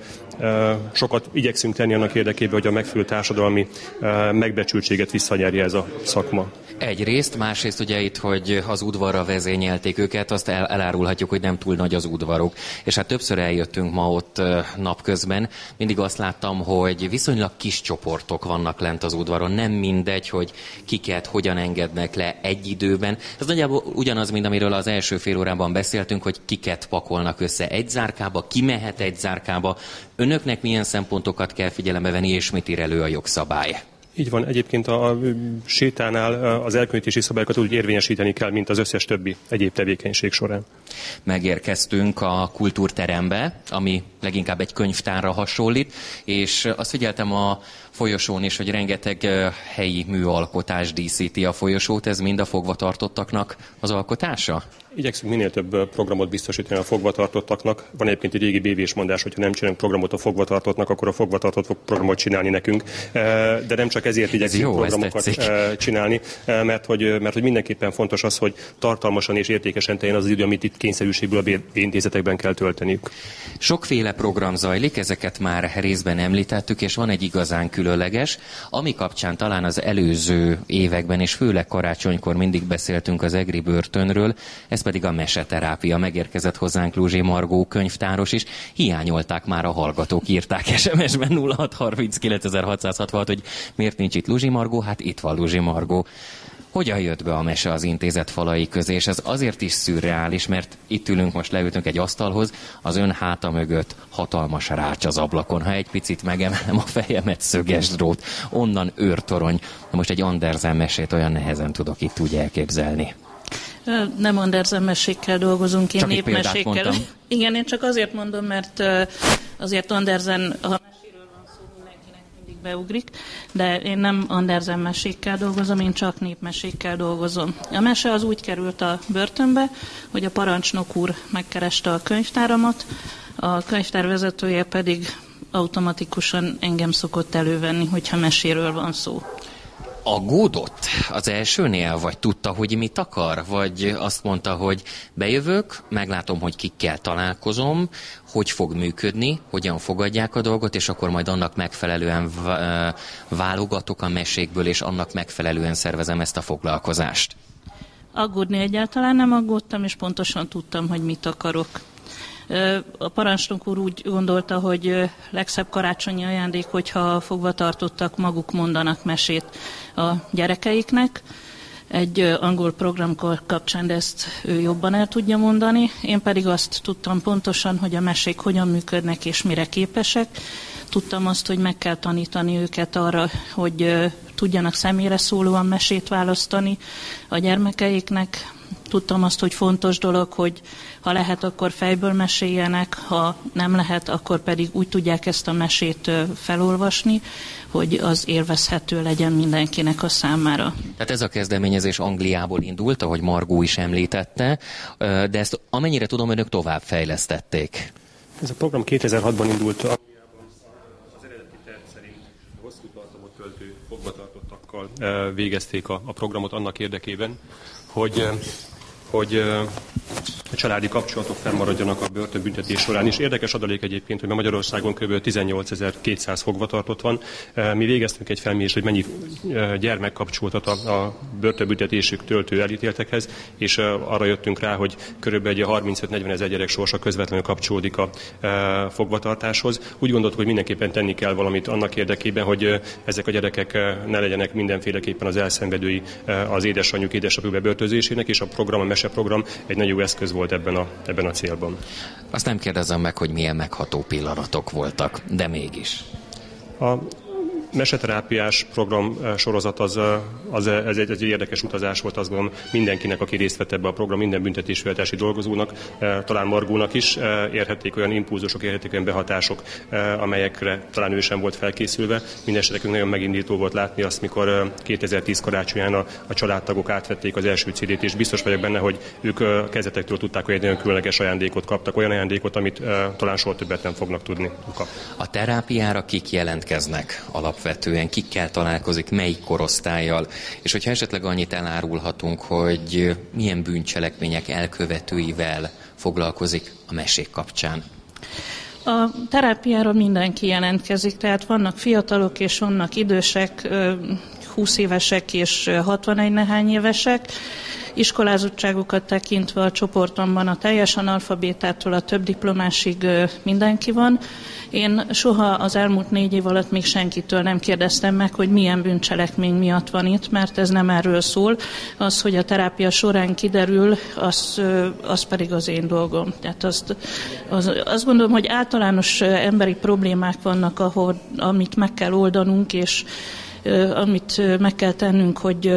sokat igyekszünk tenni annak érdekében, hogy a megfelelő társadalmi megbecsültséget visszanyerje ez a szakma. Egyrészt, másrészt ugye itt, hogy az udvarra vezényelték őket, azt el, elárulhatjuk, hogy nem túl nagy az udvaruk. És hát többször eljöttünk ma ott napközben, mindig azt láttam, hogy viszonylag kis csoportok vannak lent az udvaron. Nem mindegy, hogy kiket hogyan engednek le egy időben. Ez nagyjából ugyanaz, mint amiről az első fél órában beszéltünk, hogy kiket pakolnak össze egy zárkába, ki mehet egy zárkába. Önöknek milyen szempontokat kell figyelembe venni, és mit ír elő a jogszabály? Így van. Egyébként a, sétánál az elkülönítési szabályokat úgy érvényesíteni kell, mint az összes többi egyéb tevékenység során. Megérkeztünk a kultúrterembe, ami leginkább egy könyvtárra hasonlít, és azt figyeltem a folyosón is, hogy rengeteg helyi műalkotás díszíti a folyosót. Ez mind a fogvatartottaknak az alkotása? Igyekszünk minél több programot biztosítani a fogvatartottaknak. Van egyébként egy régi bévés mondás, hogyha nem csinálunk programot a fogvatartottnak, akkor a fogvatartott fog programot csinálni nekünk. De nem csak ezért igyekszünk jó, programokat csinálni, mert hogy, mert hogy mindenképpen fontos az, hogy tartalmasan és értékesen teljen az, idő, amit itt kényszerűségből a intézetekben kell tölteniük. Sokféle program zajlik, ezeket már részben említettük, és van egy igazán különleges, ami kapcsán talán az előző években, és főleg karácsonykor mindig beszéltünk az EGRI börtönről, ez pedig a meseterápia. Megérkezett hozzánk Luzsi Margó könyvtáros is. Hiányolták már a hallgatók, írták SMS-ben 0639 hogy miért nincs itt Luzsi Margó? Hát itt van Luzsi Margó. Hogyan jött be a mese az intézet falai közé, és ez azért is szürreális, mert itt ülünk, most leültünk egy asztalhoz, az ön háta mögött hatalmas rács az ablakon. Ha egy picit megemelem a fejemet, szöges drót, onnan őrtorony. Na most egy Andersen mesét olyan nehezen tudok itt úgy elképzelni. Nem Andersen mesékkel dolgozunk, én népmesékkel. Igen, én csak azért mondom, mert azért Andersen, ha meséről van szó, mindenkinek mindig beugrik, de én nem Andersen mesékkel dolgozom, én csak népmesékkel dolgozom. A mese az úgy került a börtönbe, hogy a parancsnok úr megkereste a könyvtáramat, a könyvtár vezetője pedig automatikusan engem szokott elővenni, hogyha meséről van szó aggódott az elsőnél, vagy tudta, hogy mit akar, vagy azt mondta, hogy bejövök, meglátom, hogy kikkel találkozom, hogy fog működni, hogyan fogadják a dolgot, és akkor majd annak megfelelően válogatok a mesékből, és annak megfelelően szervezem ezt a foglalkozást. Aggódni egyáltalán nem aggódtam, és pontosan tudtam, hogy mit akarok. A parancsnok úr úgy gondolta, hogy legszebb karácsonyi ajándék, hogyha a fogvatartottak maguk mondanak mesét a gyerekeiknek. Egy angol program kapcsán ezt ő jobban el tudja mondani. Én pedig azt tudtam pontosan, hogy a mesék hogyan működnek és mire képesek. Tudtam azt, hogy meg kell tanítani őket arra, hogy tudjanak személyre szólóan mesét választani a gyermekeiknek, tudtam azt, hogy fontos dolog, hogy ha lehet, akkor fejből meséljenek, ha nem lehet, akkor pedig úgy tudják ezt a mesét felolvasni, hogy az élvezhető legyen mindenkinek a számára. Tehát ez a kezdeményezés Angliából indult, ahogy Margó is említette, de ezt amennyire tudom, önök tovább fejlesztették. Ez a program 2006-ban indult az eredeti terv szerint hosszú tartamot töltő fogvatartottakkal végezték a, a programot annak érdekében, hogy hogy a családi kapcsolatok fennmaradjanak a börtönbüntetés során is. Érdekes adalék egyébként, hogy ma Magyarországon kb. 18.200 fogvatartott van. Mi végeztünk egy felmérést, hogy mennyi gyermek kapcsoltat a, a börtönbüntetésük töltő elítéltekhez, és arra jöttünk rá, hogy kb. egy 35-40 ezer gyerek sorsa közvetlenül kapcsolódik a fogvatartáshoz. Úgy gondoltuk, hogy mindenképpen tenni kell valamit annak érdekében, hogy ezek a gyerekek ne legyenek mindenféleképpen az elszenvedői az édesanyjuk, édesapjuk bebörtözésének, és a program, a meseprogram egy nagyon jó eszköz volt ebben a, ebben a célban. Azt nem kérdezem meg, hogy milyen megható pillanatok voltak, de mégis. A meseterápiás program eh, sorozat az, eh, az eh, ez egy, egy érdekes utazás volt, azt gondolom mindenkinek, aki részt vett ebbe a program, minden büntetésféltási dolgozónak, talán Margónak is érhették olyan impulzusok, érhették olyan behatások, amelyekre talán ő sem volt felkészülve. Mindenesetekünk nagyon megindító volt látni azt, mikor 2010 karácsonyán a, a családtagok átvették az első CD-t, és biztos vagyok benne, hogy ők kezdetektől tudták, hogy egy nagyon különleges ajándékot kaptak, olyan ajándékot, amit talán soha többet nem fognak tudni. A terápiára kik jelentkeznek alap alapvetően kikkel találkozik, melyik korosztályjal, és hogyha esetleg annyit elárulhatunk, hogy milyen bűncselekmények elkövetőivel foglalkozik a mesék kapcsán. A terápiára mindenki jelentkezik, tehát vannak fiatalok és vannak idősek, 20 évesek és 61 nehány évesek. Iskolázottságukat tekintve a csoportomban a teljes analfabétától a több diplomásig mindenki van. Én soha az elmúlt négy év alatt még senkitől nem kérdeztem meg, hogy milyen bűncselekmény miatt van itt, mert ez nem erről szól. Az, hogy a terápia során kiderül, az, az pedig az én dolgom. Tehát azt, az, azt gondolom, hogy általános emberi problémák vannak, ahol, amit meg kell oldanunk, és amit meg kell tennünk, hogy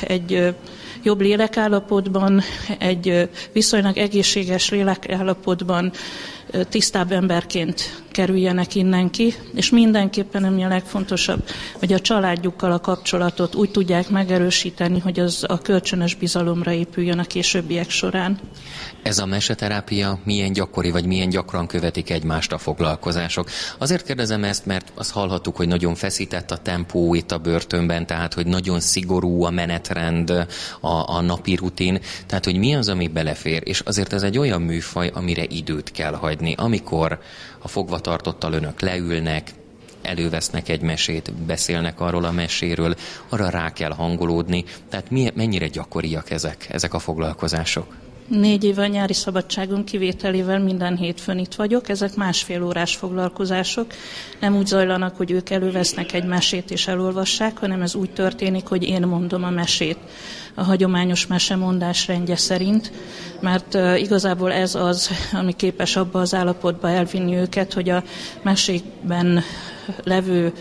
egy jobb lélekállapotban, egy viszonylag egészséges lélekállapotban tisztább emberként kerüljenek innen ki, és mindenképpen, ami a legfontosabb, hogy a családjukkal a kapcsolatot úgy tudják megerősíteni, hogy az a kölcsönös bizalomra épüljön a későbbiek során. Ez a meseterápia milyen gyakori, vagy milyen gyakran követik egymást a foglalkozások? Azért kérdezem ezt, mert azt hallhattuk, hogy nagyon feszített a tempó itt a börtönben, tehát hogy nagyon szigorú a menetrend, a, a napi rutin, tehát hogy mi az, ami belefér, és azért ez egy olyan műfaj, amire időt kell hagyni. Amikor a fogvatartottal önök leülnek, elővesznek egy mesét, beszélnek arról a meséről, arra rá kell hangolódni. Tehát mi, mennyire gyakoriak ezek, ezek a foglalkozások? Négy éve nyári szabadságon kivételével minden hétfőn itt vagyok. Ezek másfél órás foglalkozások. Nem úgy zajlanak, hogy ők elővesznek egy mesét és elolvassák, hanem ez úgy történik, hogy én mondom a mesét a hagyományos mesemondás rendje szerint, mert igazából ez az, ami képes abba az állapotba elvinni őket, hogy a mesékben levő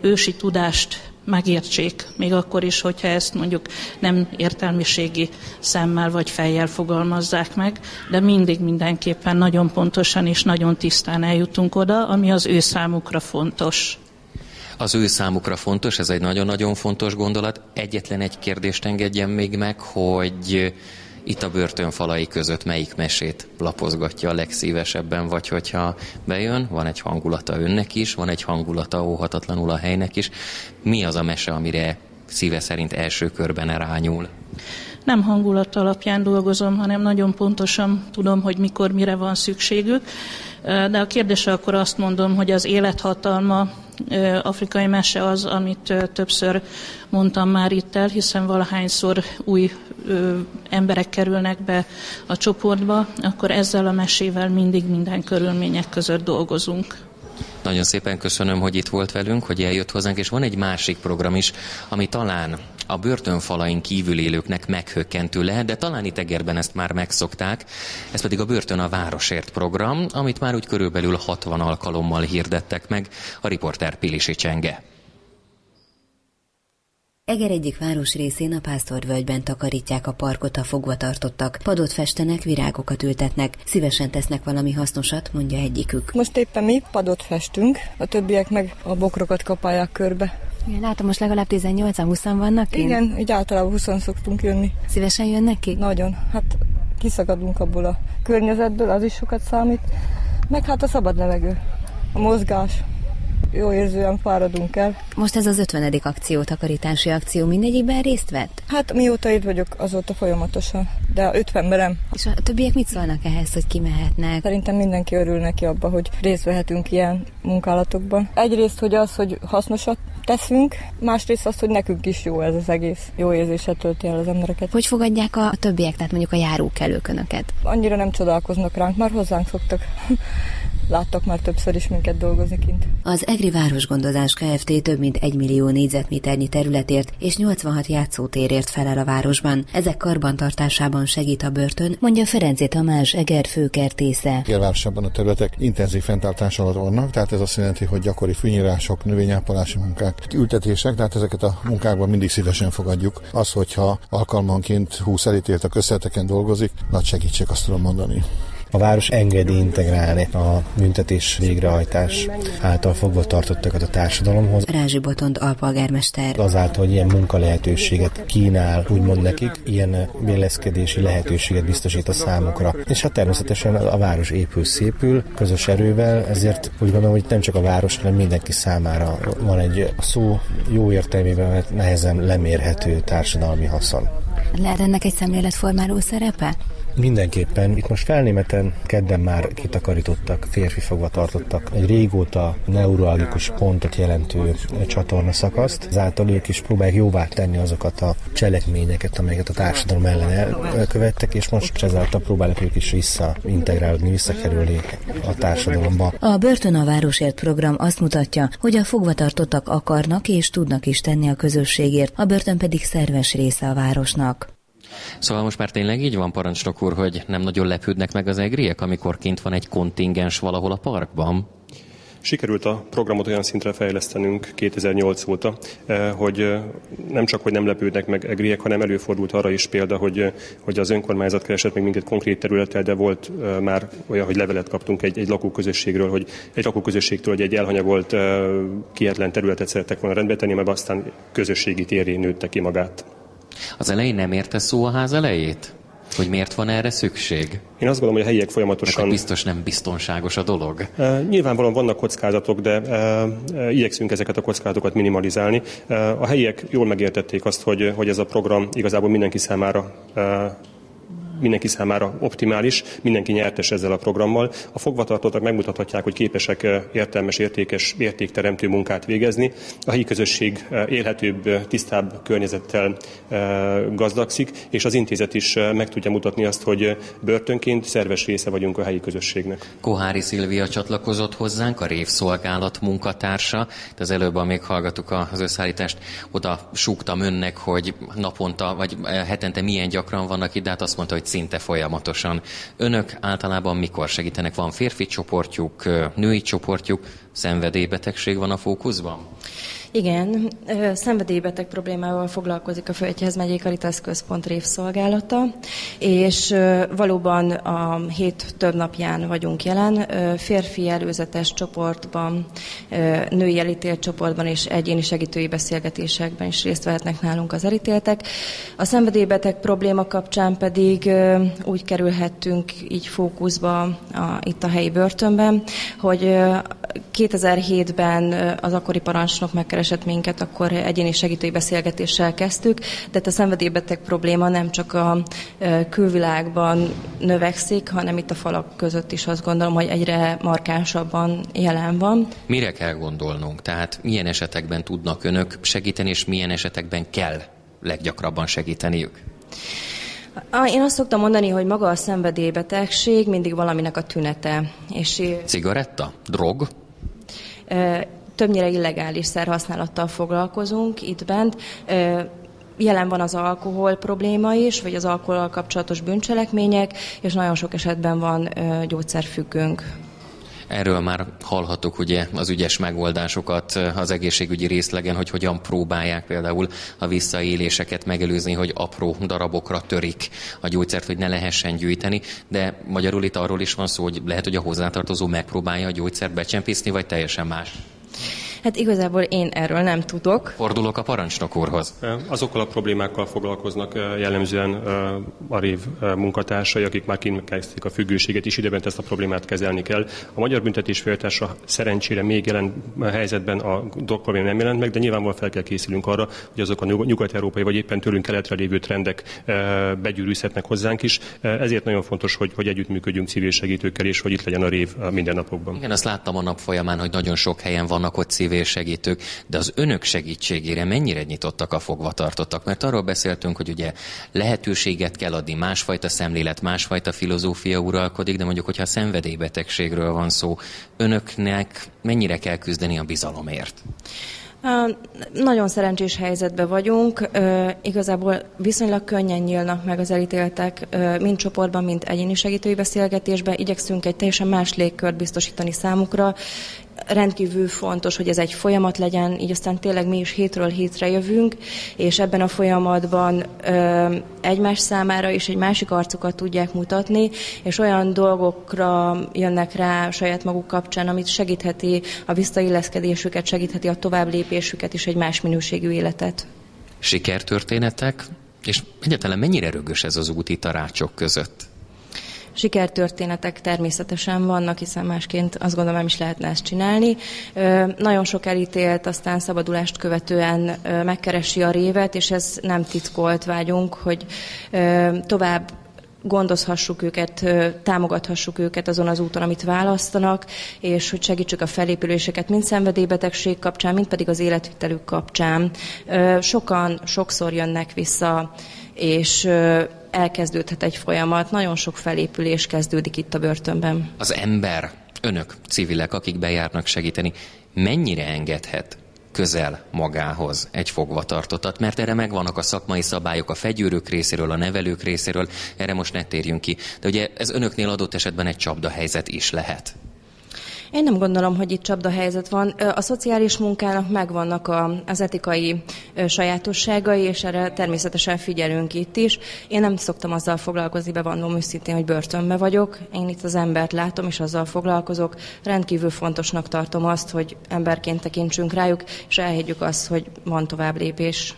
ősi tudást megértsék, még akkor is, hogyha ezt mondjuk nem értelmiségi szemmel vagy fejjel fogalmazzák meg, de mindig mindenképpen nagyon pontosan és nagyon tisztán eljutunk oda, ami az ő számukra fontos. Az ő számukra fontos, ez egy nagyon-nagyon fontos gondolat. Egyetlen egy kérdést engedjen még meg, hogy itt a börtön falai között melyik mesét lapozgatja a legszívesebben, vagy hogyha bejön, van egy hangulata önnek is, van egy hangulata óhatatlanul a helynek is. Mi az a mese, amire szíve szerint első körben rányúl? Nem hangulat alapján dolgozom, hanem nagyon pontosan tudom, hogy mikor, mire van szükségük. De a kérdésre akkor azt mondom, hogy az élethatalma afrikai mese az, amit többször mondtam már itt el, hiszen valahányszor új emberek kerülnek be a csoportba, akkor ezzel a mesével mindig minden körülmények között dolgozunk. Nagyon szépen köszönöm, hogy itt volt velünk, hogy eljött hozzánk, és van egy másik program is, ami talán a börtönfalain kívül élőknek meghökkentő lehet, de talán itt Egerben ezt már megszokták. Ez pedig a Börtön a Városért program, amit már úgy körülbelül 60 alkalommal hirdettek meg a riporter Pilisi Csenge. Eger egyik városrészén a Pásztorvölgyben takarítják a parkot a fogvatartottak. Padot festenek, virágokat ültetnek, szívesen tesznek valami hasznosat, mondja egyikük. Most éppen mi padot festünk, a többiek meg a bokrokat kapálják körbe. Igen, látom, most legalább 18-20 vannak kint? Igen, így általában 20 szoktunk jönni. Szívesen jönnek ki? Nagyon. Hát kiszakadunk abból a környezetből, az is sokat számít. Meg hát a szabad levegő, a mozgás jó érzően fáradunk el. Most ez az 50. akció, takarítási akció, mindegyikben részt vett? Hát mióta itt vagyok, azóta folyamatosan, de 50 nem. És a többiek mit szólnak ehhez, hogy kimehetnek? Szerintem mindenki örül neki abba, hogy részt vehetünk ilyen munkálatokban. Egyrészt, hogy az, hogy hasznosat teszünk, másrészt az, hogy nekünk is jó ez az egész. Jó érzéset tölti el az embereket. Hogy fogadják a többiek, tehát mondjuk a járókelők önöket? Annyira nem csodálkoznak ránk, már hozzánk szoktak láttak már többször is minket dolgozni kint. Az Egri Városgondozás Kft. több mint 1 millió négyzetméternyi területért és 86 játszótérért felel a városban. Ezek karbantartásában segít a börtön, mondja Ferenci Tamás Eger főkertésze. Városban a területek intenzív fenntartás alatt vannak, tehát ez azt jelenti, hogy gyakori fűnyírások, növényápolási munkák, ültetések, tehát ezeket a munkákban mindig szívesen fogadjuk. Az, hogyha alkalmanként 20 elítélt a közveteken dolgozik, nagy segítség, azt tudom mondani. A város engedi integrálni a büntetés végrehajtás által fogva tartottakat a társadalomhoz. Rázsi Botond alpolgármester. Azáltal, hogy ilyen munka lehetőséget kínál, úgymond nekik, ilyen véleszkedési lehetőséget biztosít a számukra. És hát természetesen a város épül, szépül, közös erővel, ezért úgy gondolom, hogy nem csak a város, hanem mindenki számára van egy szó jó értelmében nehezen lemérhető társadalmi haszon. Lehet ennek egy szemléletformáló szerepe? Mindenképpen. Itt most felnémeten kedden már kitakarítottak, férfi fogva tartottak egy régóta neuralgikus pontot jelentő csatorna szakaszt. Ezáltal ők is próbálják jóvá tenni azokat a cselekményeket, amelyeket a társadalom ellen elkövettek, és most ezáltal próbálják ők is visszaintegrálódni, visszakerülni a társadalomba. A Börtön a Városért program azt mutatja, hogy a fogvatartottak akarnak és tudnak is tenni a közösségért, a börtön pedig szerves része a városnak. Szóval most már tényleg így van, parancsnok úr, hogy nem nagyon lepődnek meg az egriek, amikor kint van egy kontingens valahol a parkban? Sikerült a programot olyan szintre fejlesztenünk 2008 óta, hogy nem csak, hogy nem lepődnek meg egriek, hanem előfordult arra is példa, hogy, hogy az önkormányzat keresett még minket konkrét területtel, de volt már olyan, hogy levelet kaptunk egy, egy lakóközösségről, hogy egy lakóközösségtől, hogy egy elhanyagolt, kietlen területet szerettek volna rendbe tenni, mert aztán közösségi térén nőtte ki magát. Az elején nem érte szó a ház elejét? Hogy miért van erre szükség? Én azt gondolom, hogy a helyiek folyamatosan... Mert biztos nem biztonságos a dolog. E, nyilvánvalóan vannak kockázatok, de e, e, igyekszünk ezeket a kockázatokat minimalizálni. E, a helyiek jól megértették azt, hogy, hogy ez a program igazából mindenki számára e, mindenki számára optimális, mindenki nyertes ezzel a programmal. A fogvatartottak megmutathatják, hogy képesek eh, értelmes, értékes, értékteremtő munkát végezni. A helyi közösség eh, élhetőbb, eh, tisztább környezettel gazdagszik, és az intézet is meg tudja mutatni azt, hogy börtönként szerves része vagyunk a helyi közösségnek. Kohári Szilvia csatlakozott hozzánk, a révszolgálat munkatársa. De az előbb, amíg hallgattuk az összeállítást, oda súgtam önnek, hogy naponta vagy hetente milyen gyakran vannak itt, de hát azt mondta, hogy szinte folyamatosan. Önök általában mikor segítenek? Van férfi csoportjuk, női csoportjuk, szenvedélybetegség van a fókuszban? Igen, szenvedélybeteg problémával foglalkozik a Földjehez megyei Karitas Központ révszolgálata, és valóban a hét több napján vagyunk jelen, férfi előzetes csoportban, női elítélt csoportban és egyéni segítői beszélgetésekben is részt vehetnek nálunk az elítéltek. A szenvedélybeteg probléma kapcsán pedig úgy kerülhettünk így fókuszba a, itt a helyi börtönben, hogy 2007-ben az akkori parancsnok megkeresett keresett minket, akkor egyéni segítői beszélgetéssel kezdtük, de a szenvedélybeteg probléma nem csak a külvilágban növekszik, hanem itt a falak között is azt gondolom, hogy egyre markánsabban jelen van. Mire kell gondolnunk? Tehát milyen esetekben tudnak önök segíteni, és milyen esetekben kell leggyakrabban segíteniük? Én azt szoktam mondani, hogy maga a szenvedélybetegség mindig valaminek a tünete. És Cigaretta? Drog? Többnyire illegális szerhasználattal foglalkozunk itt bent. Jelen van az alkohol probléma is, vagy az alkohol kapcsolatos bűncselekmények, és nagyon sok esetben van gyógyszerfüggőnk. Erről már hallhattuk ugye az ügyes megoldásokat az egészségügyi részlegen, hogy hogyan próbálják például a visszaéléseket megelőzni, hogy apró darabokra törik a gyógyszert, hogy ne lehessen gyűjteni, de magyarul itt arról is van szó, hogy lehet, hogy a hozzátartozó megpróbálja a gyógyszert becsempészni, vagy teljesen más. Hát igazából én erről nem tudok. Fordulok a parancsnok úrhoz. Azokkal a problémákkal foglalkoznak jellemzően a rév munkatársai, akik már kezdték a függőséget, és ideben ezt a problémát kezelni kell. A Magyar Büntetés Féltársa szerencsére még jelen helyzetben a probléma nem jelent meg, de nyilvánvalóan fel kell készülünk arra, hogy azok a nyugat-európai vagy éppen tőlünk keletre lévő trendek begyűrűzhetnek hozzánk is. Ezért nagyon fontos, hogy, hogy együttműködjünk civil segítőkkel, és hogy itt legyen a rév a mindennapokban. Igen, azt láttam a nap folyamán, hogy nagyon sok helyen vannak ott civil segítők, de az önök segítségére mennyire nyitottak a fogvatartottak? Mert arról beszéltünk, hogy ugye lehetőséget kell adni, másfajta szemlélet, másfajta filozófia uralkodik, de mondjuk, hogyha szenvedélybetegségről van szó, önöknek mennyire kell küzdeni a bizalomért? Nagyon szerencsés helyzetben vagyunk. Igazából viszonylag könnyen nyílnak meg az elítéltek, mind csoportban, mind egyéni segítői beszélgetésben. Igyekszünk egy teljesen más légkört biztosítani számukra, rendkívül fontos, hogy ez egy folyamat legyen, így aztán tényleg mi is hétről hétre jövünk, és ebben a folyamatban ö, egymás számára is egy másik arcukat tudják mutatni, és olyan dolgokra jönnek rá saját maguk kapcsán, amit segítheti a visszailleszkedésüket, segítheti a továbblépésüket és egy más minőségű életet. Sikertörténetek, és egyáltalán mennyire rögös ez az út itt a között? Sikertörténetek természetesen vannak, hiszen másként azt gondolom nem is lehetne ezt csinálni. Nagyon sok elítélt, aztán szabadulást követően megkeresi a révet, és ez nem titkolt vágyunk, hogy tovább gondozhassuk őket, támogathassuk őket azon az úton, amit választanak, és hogy segítsük a felépüléseket mind szenvedélybetegség kapcsán, mind pedig az életvitelük kapcsán. Sokan sokszor jönnek vissza, és elkezdődhet egy folyamat, nagyon sok felépülés kezdődik itt a börtönben. Az ember, önök, civilek, akik bejárnak segíteni, mennyire engedhet közel magához egy fogvatartottat, mert erre megvannak a szakmai szabályok a fegyőrök részéről, a nevelők részéről, erre most ne térjünk ki. De ugye ez önöknél adott esetben egy csapda helyzet is lehet. Én nem gondolom, hogy itt csapda helyzet van. A szociális munkának megvannak a, az etikai sajátosságai, és erre természetesen figyelünk itt is. Én nem szoktam azzal foglalkozni, bevallom őszintén, hogy börtönbe vagyok. Én itt az embert látom, és azzal foglalkozok. Rendkívül fontosnak tartom azt, hogy emberként tekintsünk rájuk, és elhiggyük azt, hogy van tovább lépés.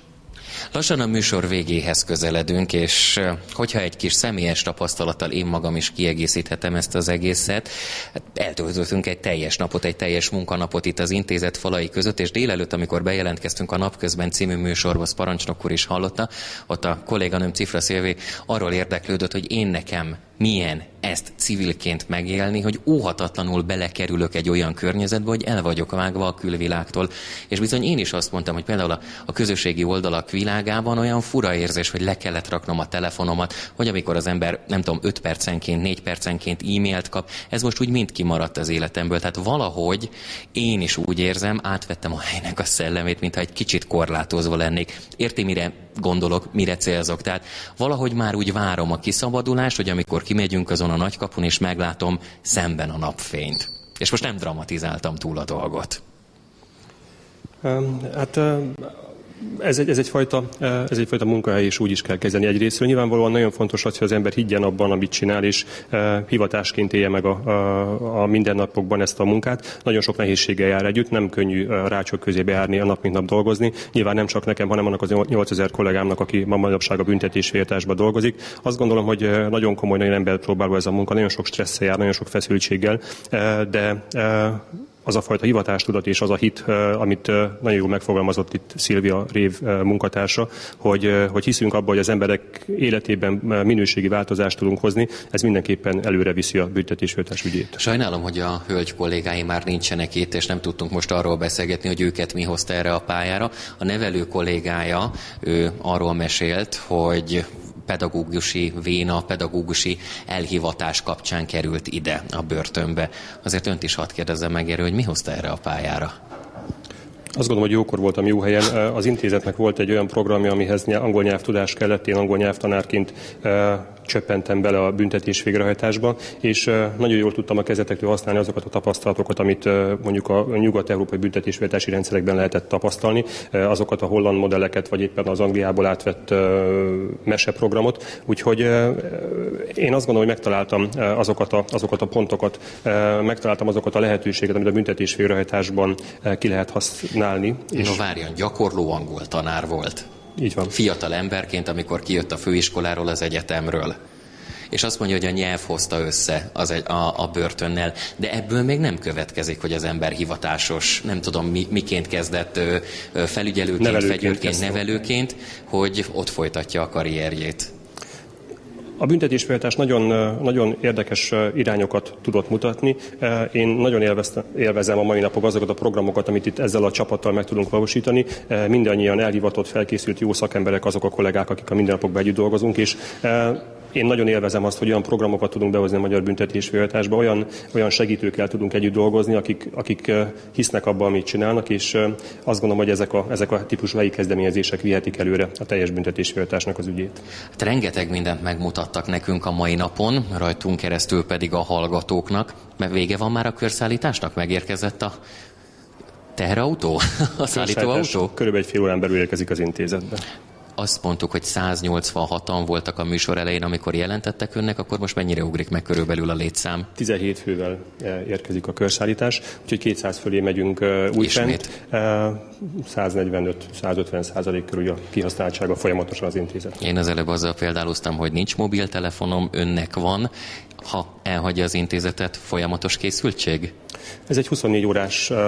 Lassan a műsor végéhez közeledünk, és hogyha egy kis személyes tapasztalattal én magam is kiegészíthetem ezt az egészet, hát eltöltöttünk egy teljes napot, egy teljes munkanapot itt az intézet falai között, és délelőtt, amikor bejelentkeztünk a Napközben című műsorba, parancsnok úr is hallotta, ott a kolléganőm Cifra Szilvi arról érdeklődött, hogy én nekem milyen ezt civilként megélni, hogy óhatatlanul belekerülök egy olyan környezetbe, hogy el vagyok vágva a külvilágtól. És bizony én is azt mondtam, hogy például a, a közösségi oldalak világában olyan fura érzés, hogy le kellett raknom a telefonomat, hogy amikor az ember, nem tudom, 5 percenként, 4 percenként e-mailt kap, ez most úgy mind kimaradt az életemből. Tehát valahogy én is úgy érzem, átvettem a helynek a szellemét, mintha egy kicsit korlátozva lennék. Érti, mire gondolok, mire célzok. Tehát valahogy már úgy várom a kiszabadulást, hogy amikor kimegyünk azon a nagykapun, és meglátom szemben a napfényt. És most nem dramatizáltam túl a dolgot. Hát ez, egy, ez, egyfajta, ez egyfajta munkahely, és úgy is kell kezdeni egyrésztről. Nyilvánvalóan nagyon fontos az, hogy az ember higgyen abban, amit csinál, és hivatásként élje meg a, a, mindennapokban ezt a munkát. Nagyon sok nehézséggel jár együtt, nem könnyű rácsok közé beárni a nap, mint nap dolgozni. Nyilván nem csak nekem, hanem annak az 8000 kollégámnak, aki ma manapság a büntetésvéltásban dolgozik. Azt gondolom, hogy nagyon komoly, nagyon ember próbáló ez a munka, nagyon sok stresszel jár, nagyon sok feszültséggel, de az a fajta hivatástudat és az a hit, amit nagyon jól megfogalmazott itt Szilvia Rév munkatársa, hogy, hogy hiszünk abban, hogy az emberek életében minőségi változást tudunk hozni, ez mindenképpen előre viszi a büntetésvőtás ügyét. Sajnálom, hogy a hölgy kollégái már nincsenek itt, és nem tudtunk most arról beszélgetni, hogy őket mi hozta erre a pályára. A nevelő kollégája, ő arról mesélt, hogy pedagógusi véna, pedagógusi elhivatás kapcsán került ide a börtönbe. Azért önt is hadd kérdezzem meg erről, hogy mi hozta erre a pályára? Azt gondolom, hogy jókor voltam jó helyen. Az intézetnek volt egy olyan programja, amihez angol nyelvtudás kellett. Én angol nyelvtanárként csöppentem bele a büntetés végrehajtásba, és nagyon jól tudtam a kezetektől használni azokat a tapasztalatokat, amit mondjuk a nyugat-európai büntetésvédelmi rendszerekben lehetett tapasztalni, azokat a holland modelleket, vagy éppen az Angliából átvett meseprogramot. Úgyhogy én azt gondolom, hogy megtaláltam azokat a, azokat a pontokat, megtaláltam azokat a lehetőségeket, amit a büntetés végrehajtásban ki lehet használni. És... No várjon, gyakorló angol tanár volt. Így van. Fiatal emberként, amikor kijött a főiskoláról, az egyetemről és azt mondja, hogy a nyelv hozta össze az egy, a, a börtönnel, de ebből még nem következik, hogy az ember hivatásos, nem tudom mi, miként kezdett felügyelőként, nevelőként, fegyőrként, nevelőként, hogy ott folytatja a karrierjét. A büntetésféltás nagyon, nagyon érdekes irányokat tudott mutatni. Én nagyon élvezem a mai napok azokat a programokat, amit itt ezzel a csapattal meg tudunk valósítani. Mindannyian elhivatott, felkészült jó szakemberek azok a kollégák, akik a mindennapokban együtt dolgozunk, és én nagyon élvezem azt, hogy olyan programokat tudunk behozni a magyar büntetésféltásba, olyan, olyan segítőkkel tudunk együtt dolgozni, akik, akik hisznek abban, amit csinálnak, és azt gondolom, hogy ezek a, ezek a típusú helyi kezdeményezések vihetik előre a teljes büntetésféltásnak az ügyét. Hát rengeteg mindent megmutattak nekünk a mai napon, rajtunk keresztül pedig a hallgatóknak. Mert vége van már a körszállításnak? Megérkezett a teherautó? A szállítóautó? Körülbelül egy fél órán belül érkezik az intézetbe azt mondtuk, hogy 186-an voltak a műsor elején, amikor jelentettek önnek, akkor most mennyire ugrik meg körülbelül a létszám? 17 fővel eh, érkezik a körszállítás, úgyhogy 200 fölé megyünk uh, újfent. Uh, 145-150 százalék körül a kihasználtsága folyamatosan az intézet. Én az előbb azzal példáloztam, hogy nincs mobiltelefonom, önnek van. Ha elhagyja az intézetet, folyamatos készültség? Ez egy 24 órás uh,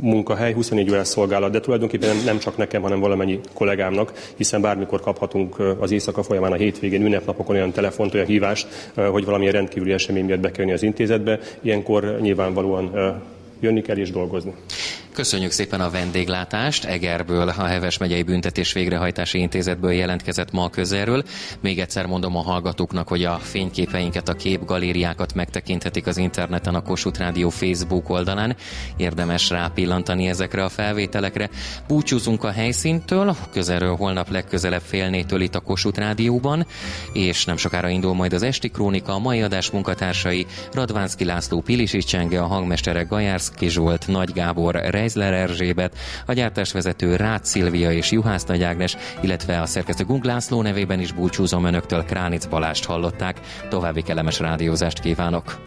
munkahely, 24 órás szolgálat, de tulajdonképpen nem csak nekem, hanem valamennyi kollégámnak, hiszen bármikor kaphatunk uh, az éjszaka folyamán a hétvégén, ünnepnapokon olyan telefont, olyan hívást, uh, hogy valamilyen rendkívüli esemény miatt be kell az intézetbe. Ilyenkor nyilvánvalóan jönni kell és dolgozni. Köszönjük szépen a vendéglátást. Egerből, a Heves megyei büntetés végrehajtási intézetből jelentkezett ma a közelről. Még egyszer mondom a hallgatóknak, hogy a fényképeinket, a képgalériákat megtekinthetik az interneten a Kossuth Rádió Facebook oldalán. Érdemes rápillantani ezekre a felvételekre. Búcsúzunk a helyszíntől, közelről holnap legközelebb fél négytől itt a Kossuth Rádióban, és nem sokára indul majd az Esti Krónika, a mai adás munkatársai Radvánszki László, Pilisi Csenge, a hangmesterek Gajárszki Zsolt, Nagy Gábor, Reizler Erzsébet, a gyártásvezető Rácz Szilvia és Juhász Nagy Ágnes, illetve a szerkesztő Gung László nevében is búcsúzom önöktől Kránic Balást hallották. További kellemes rádiózást kívánok!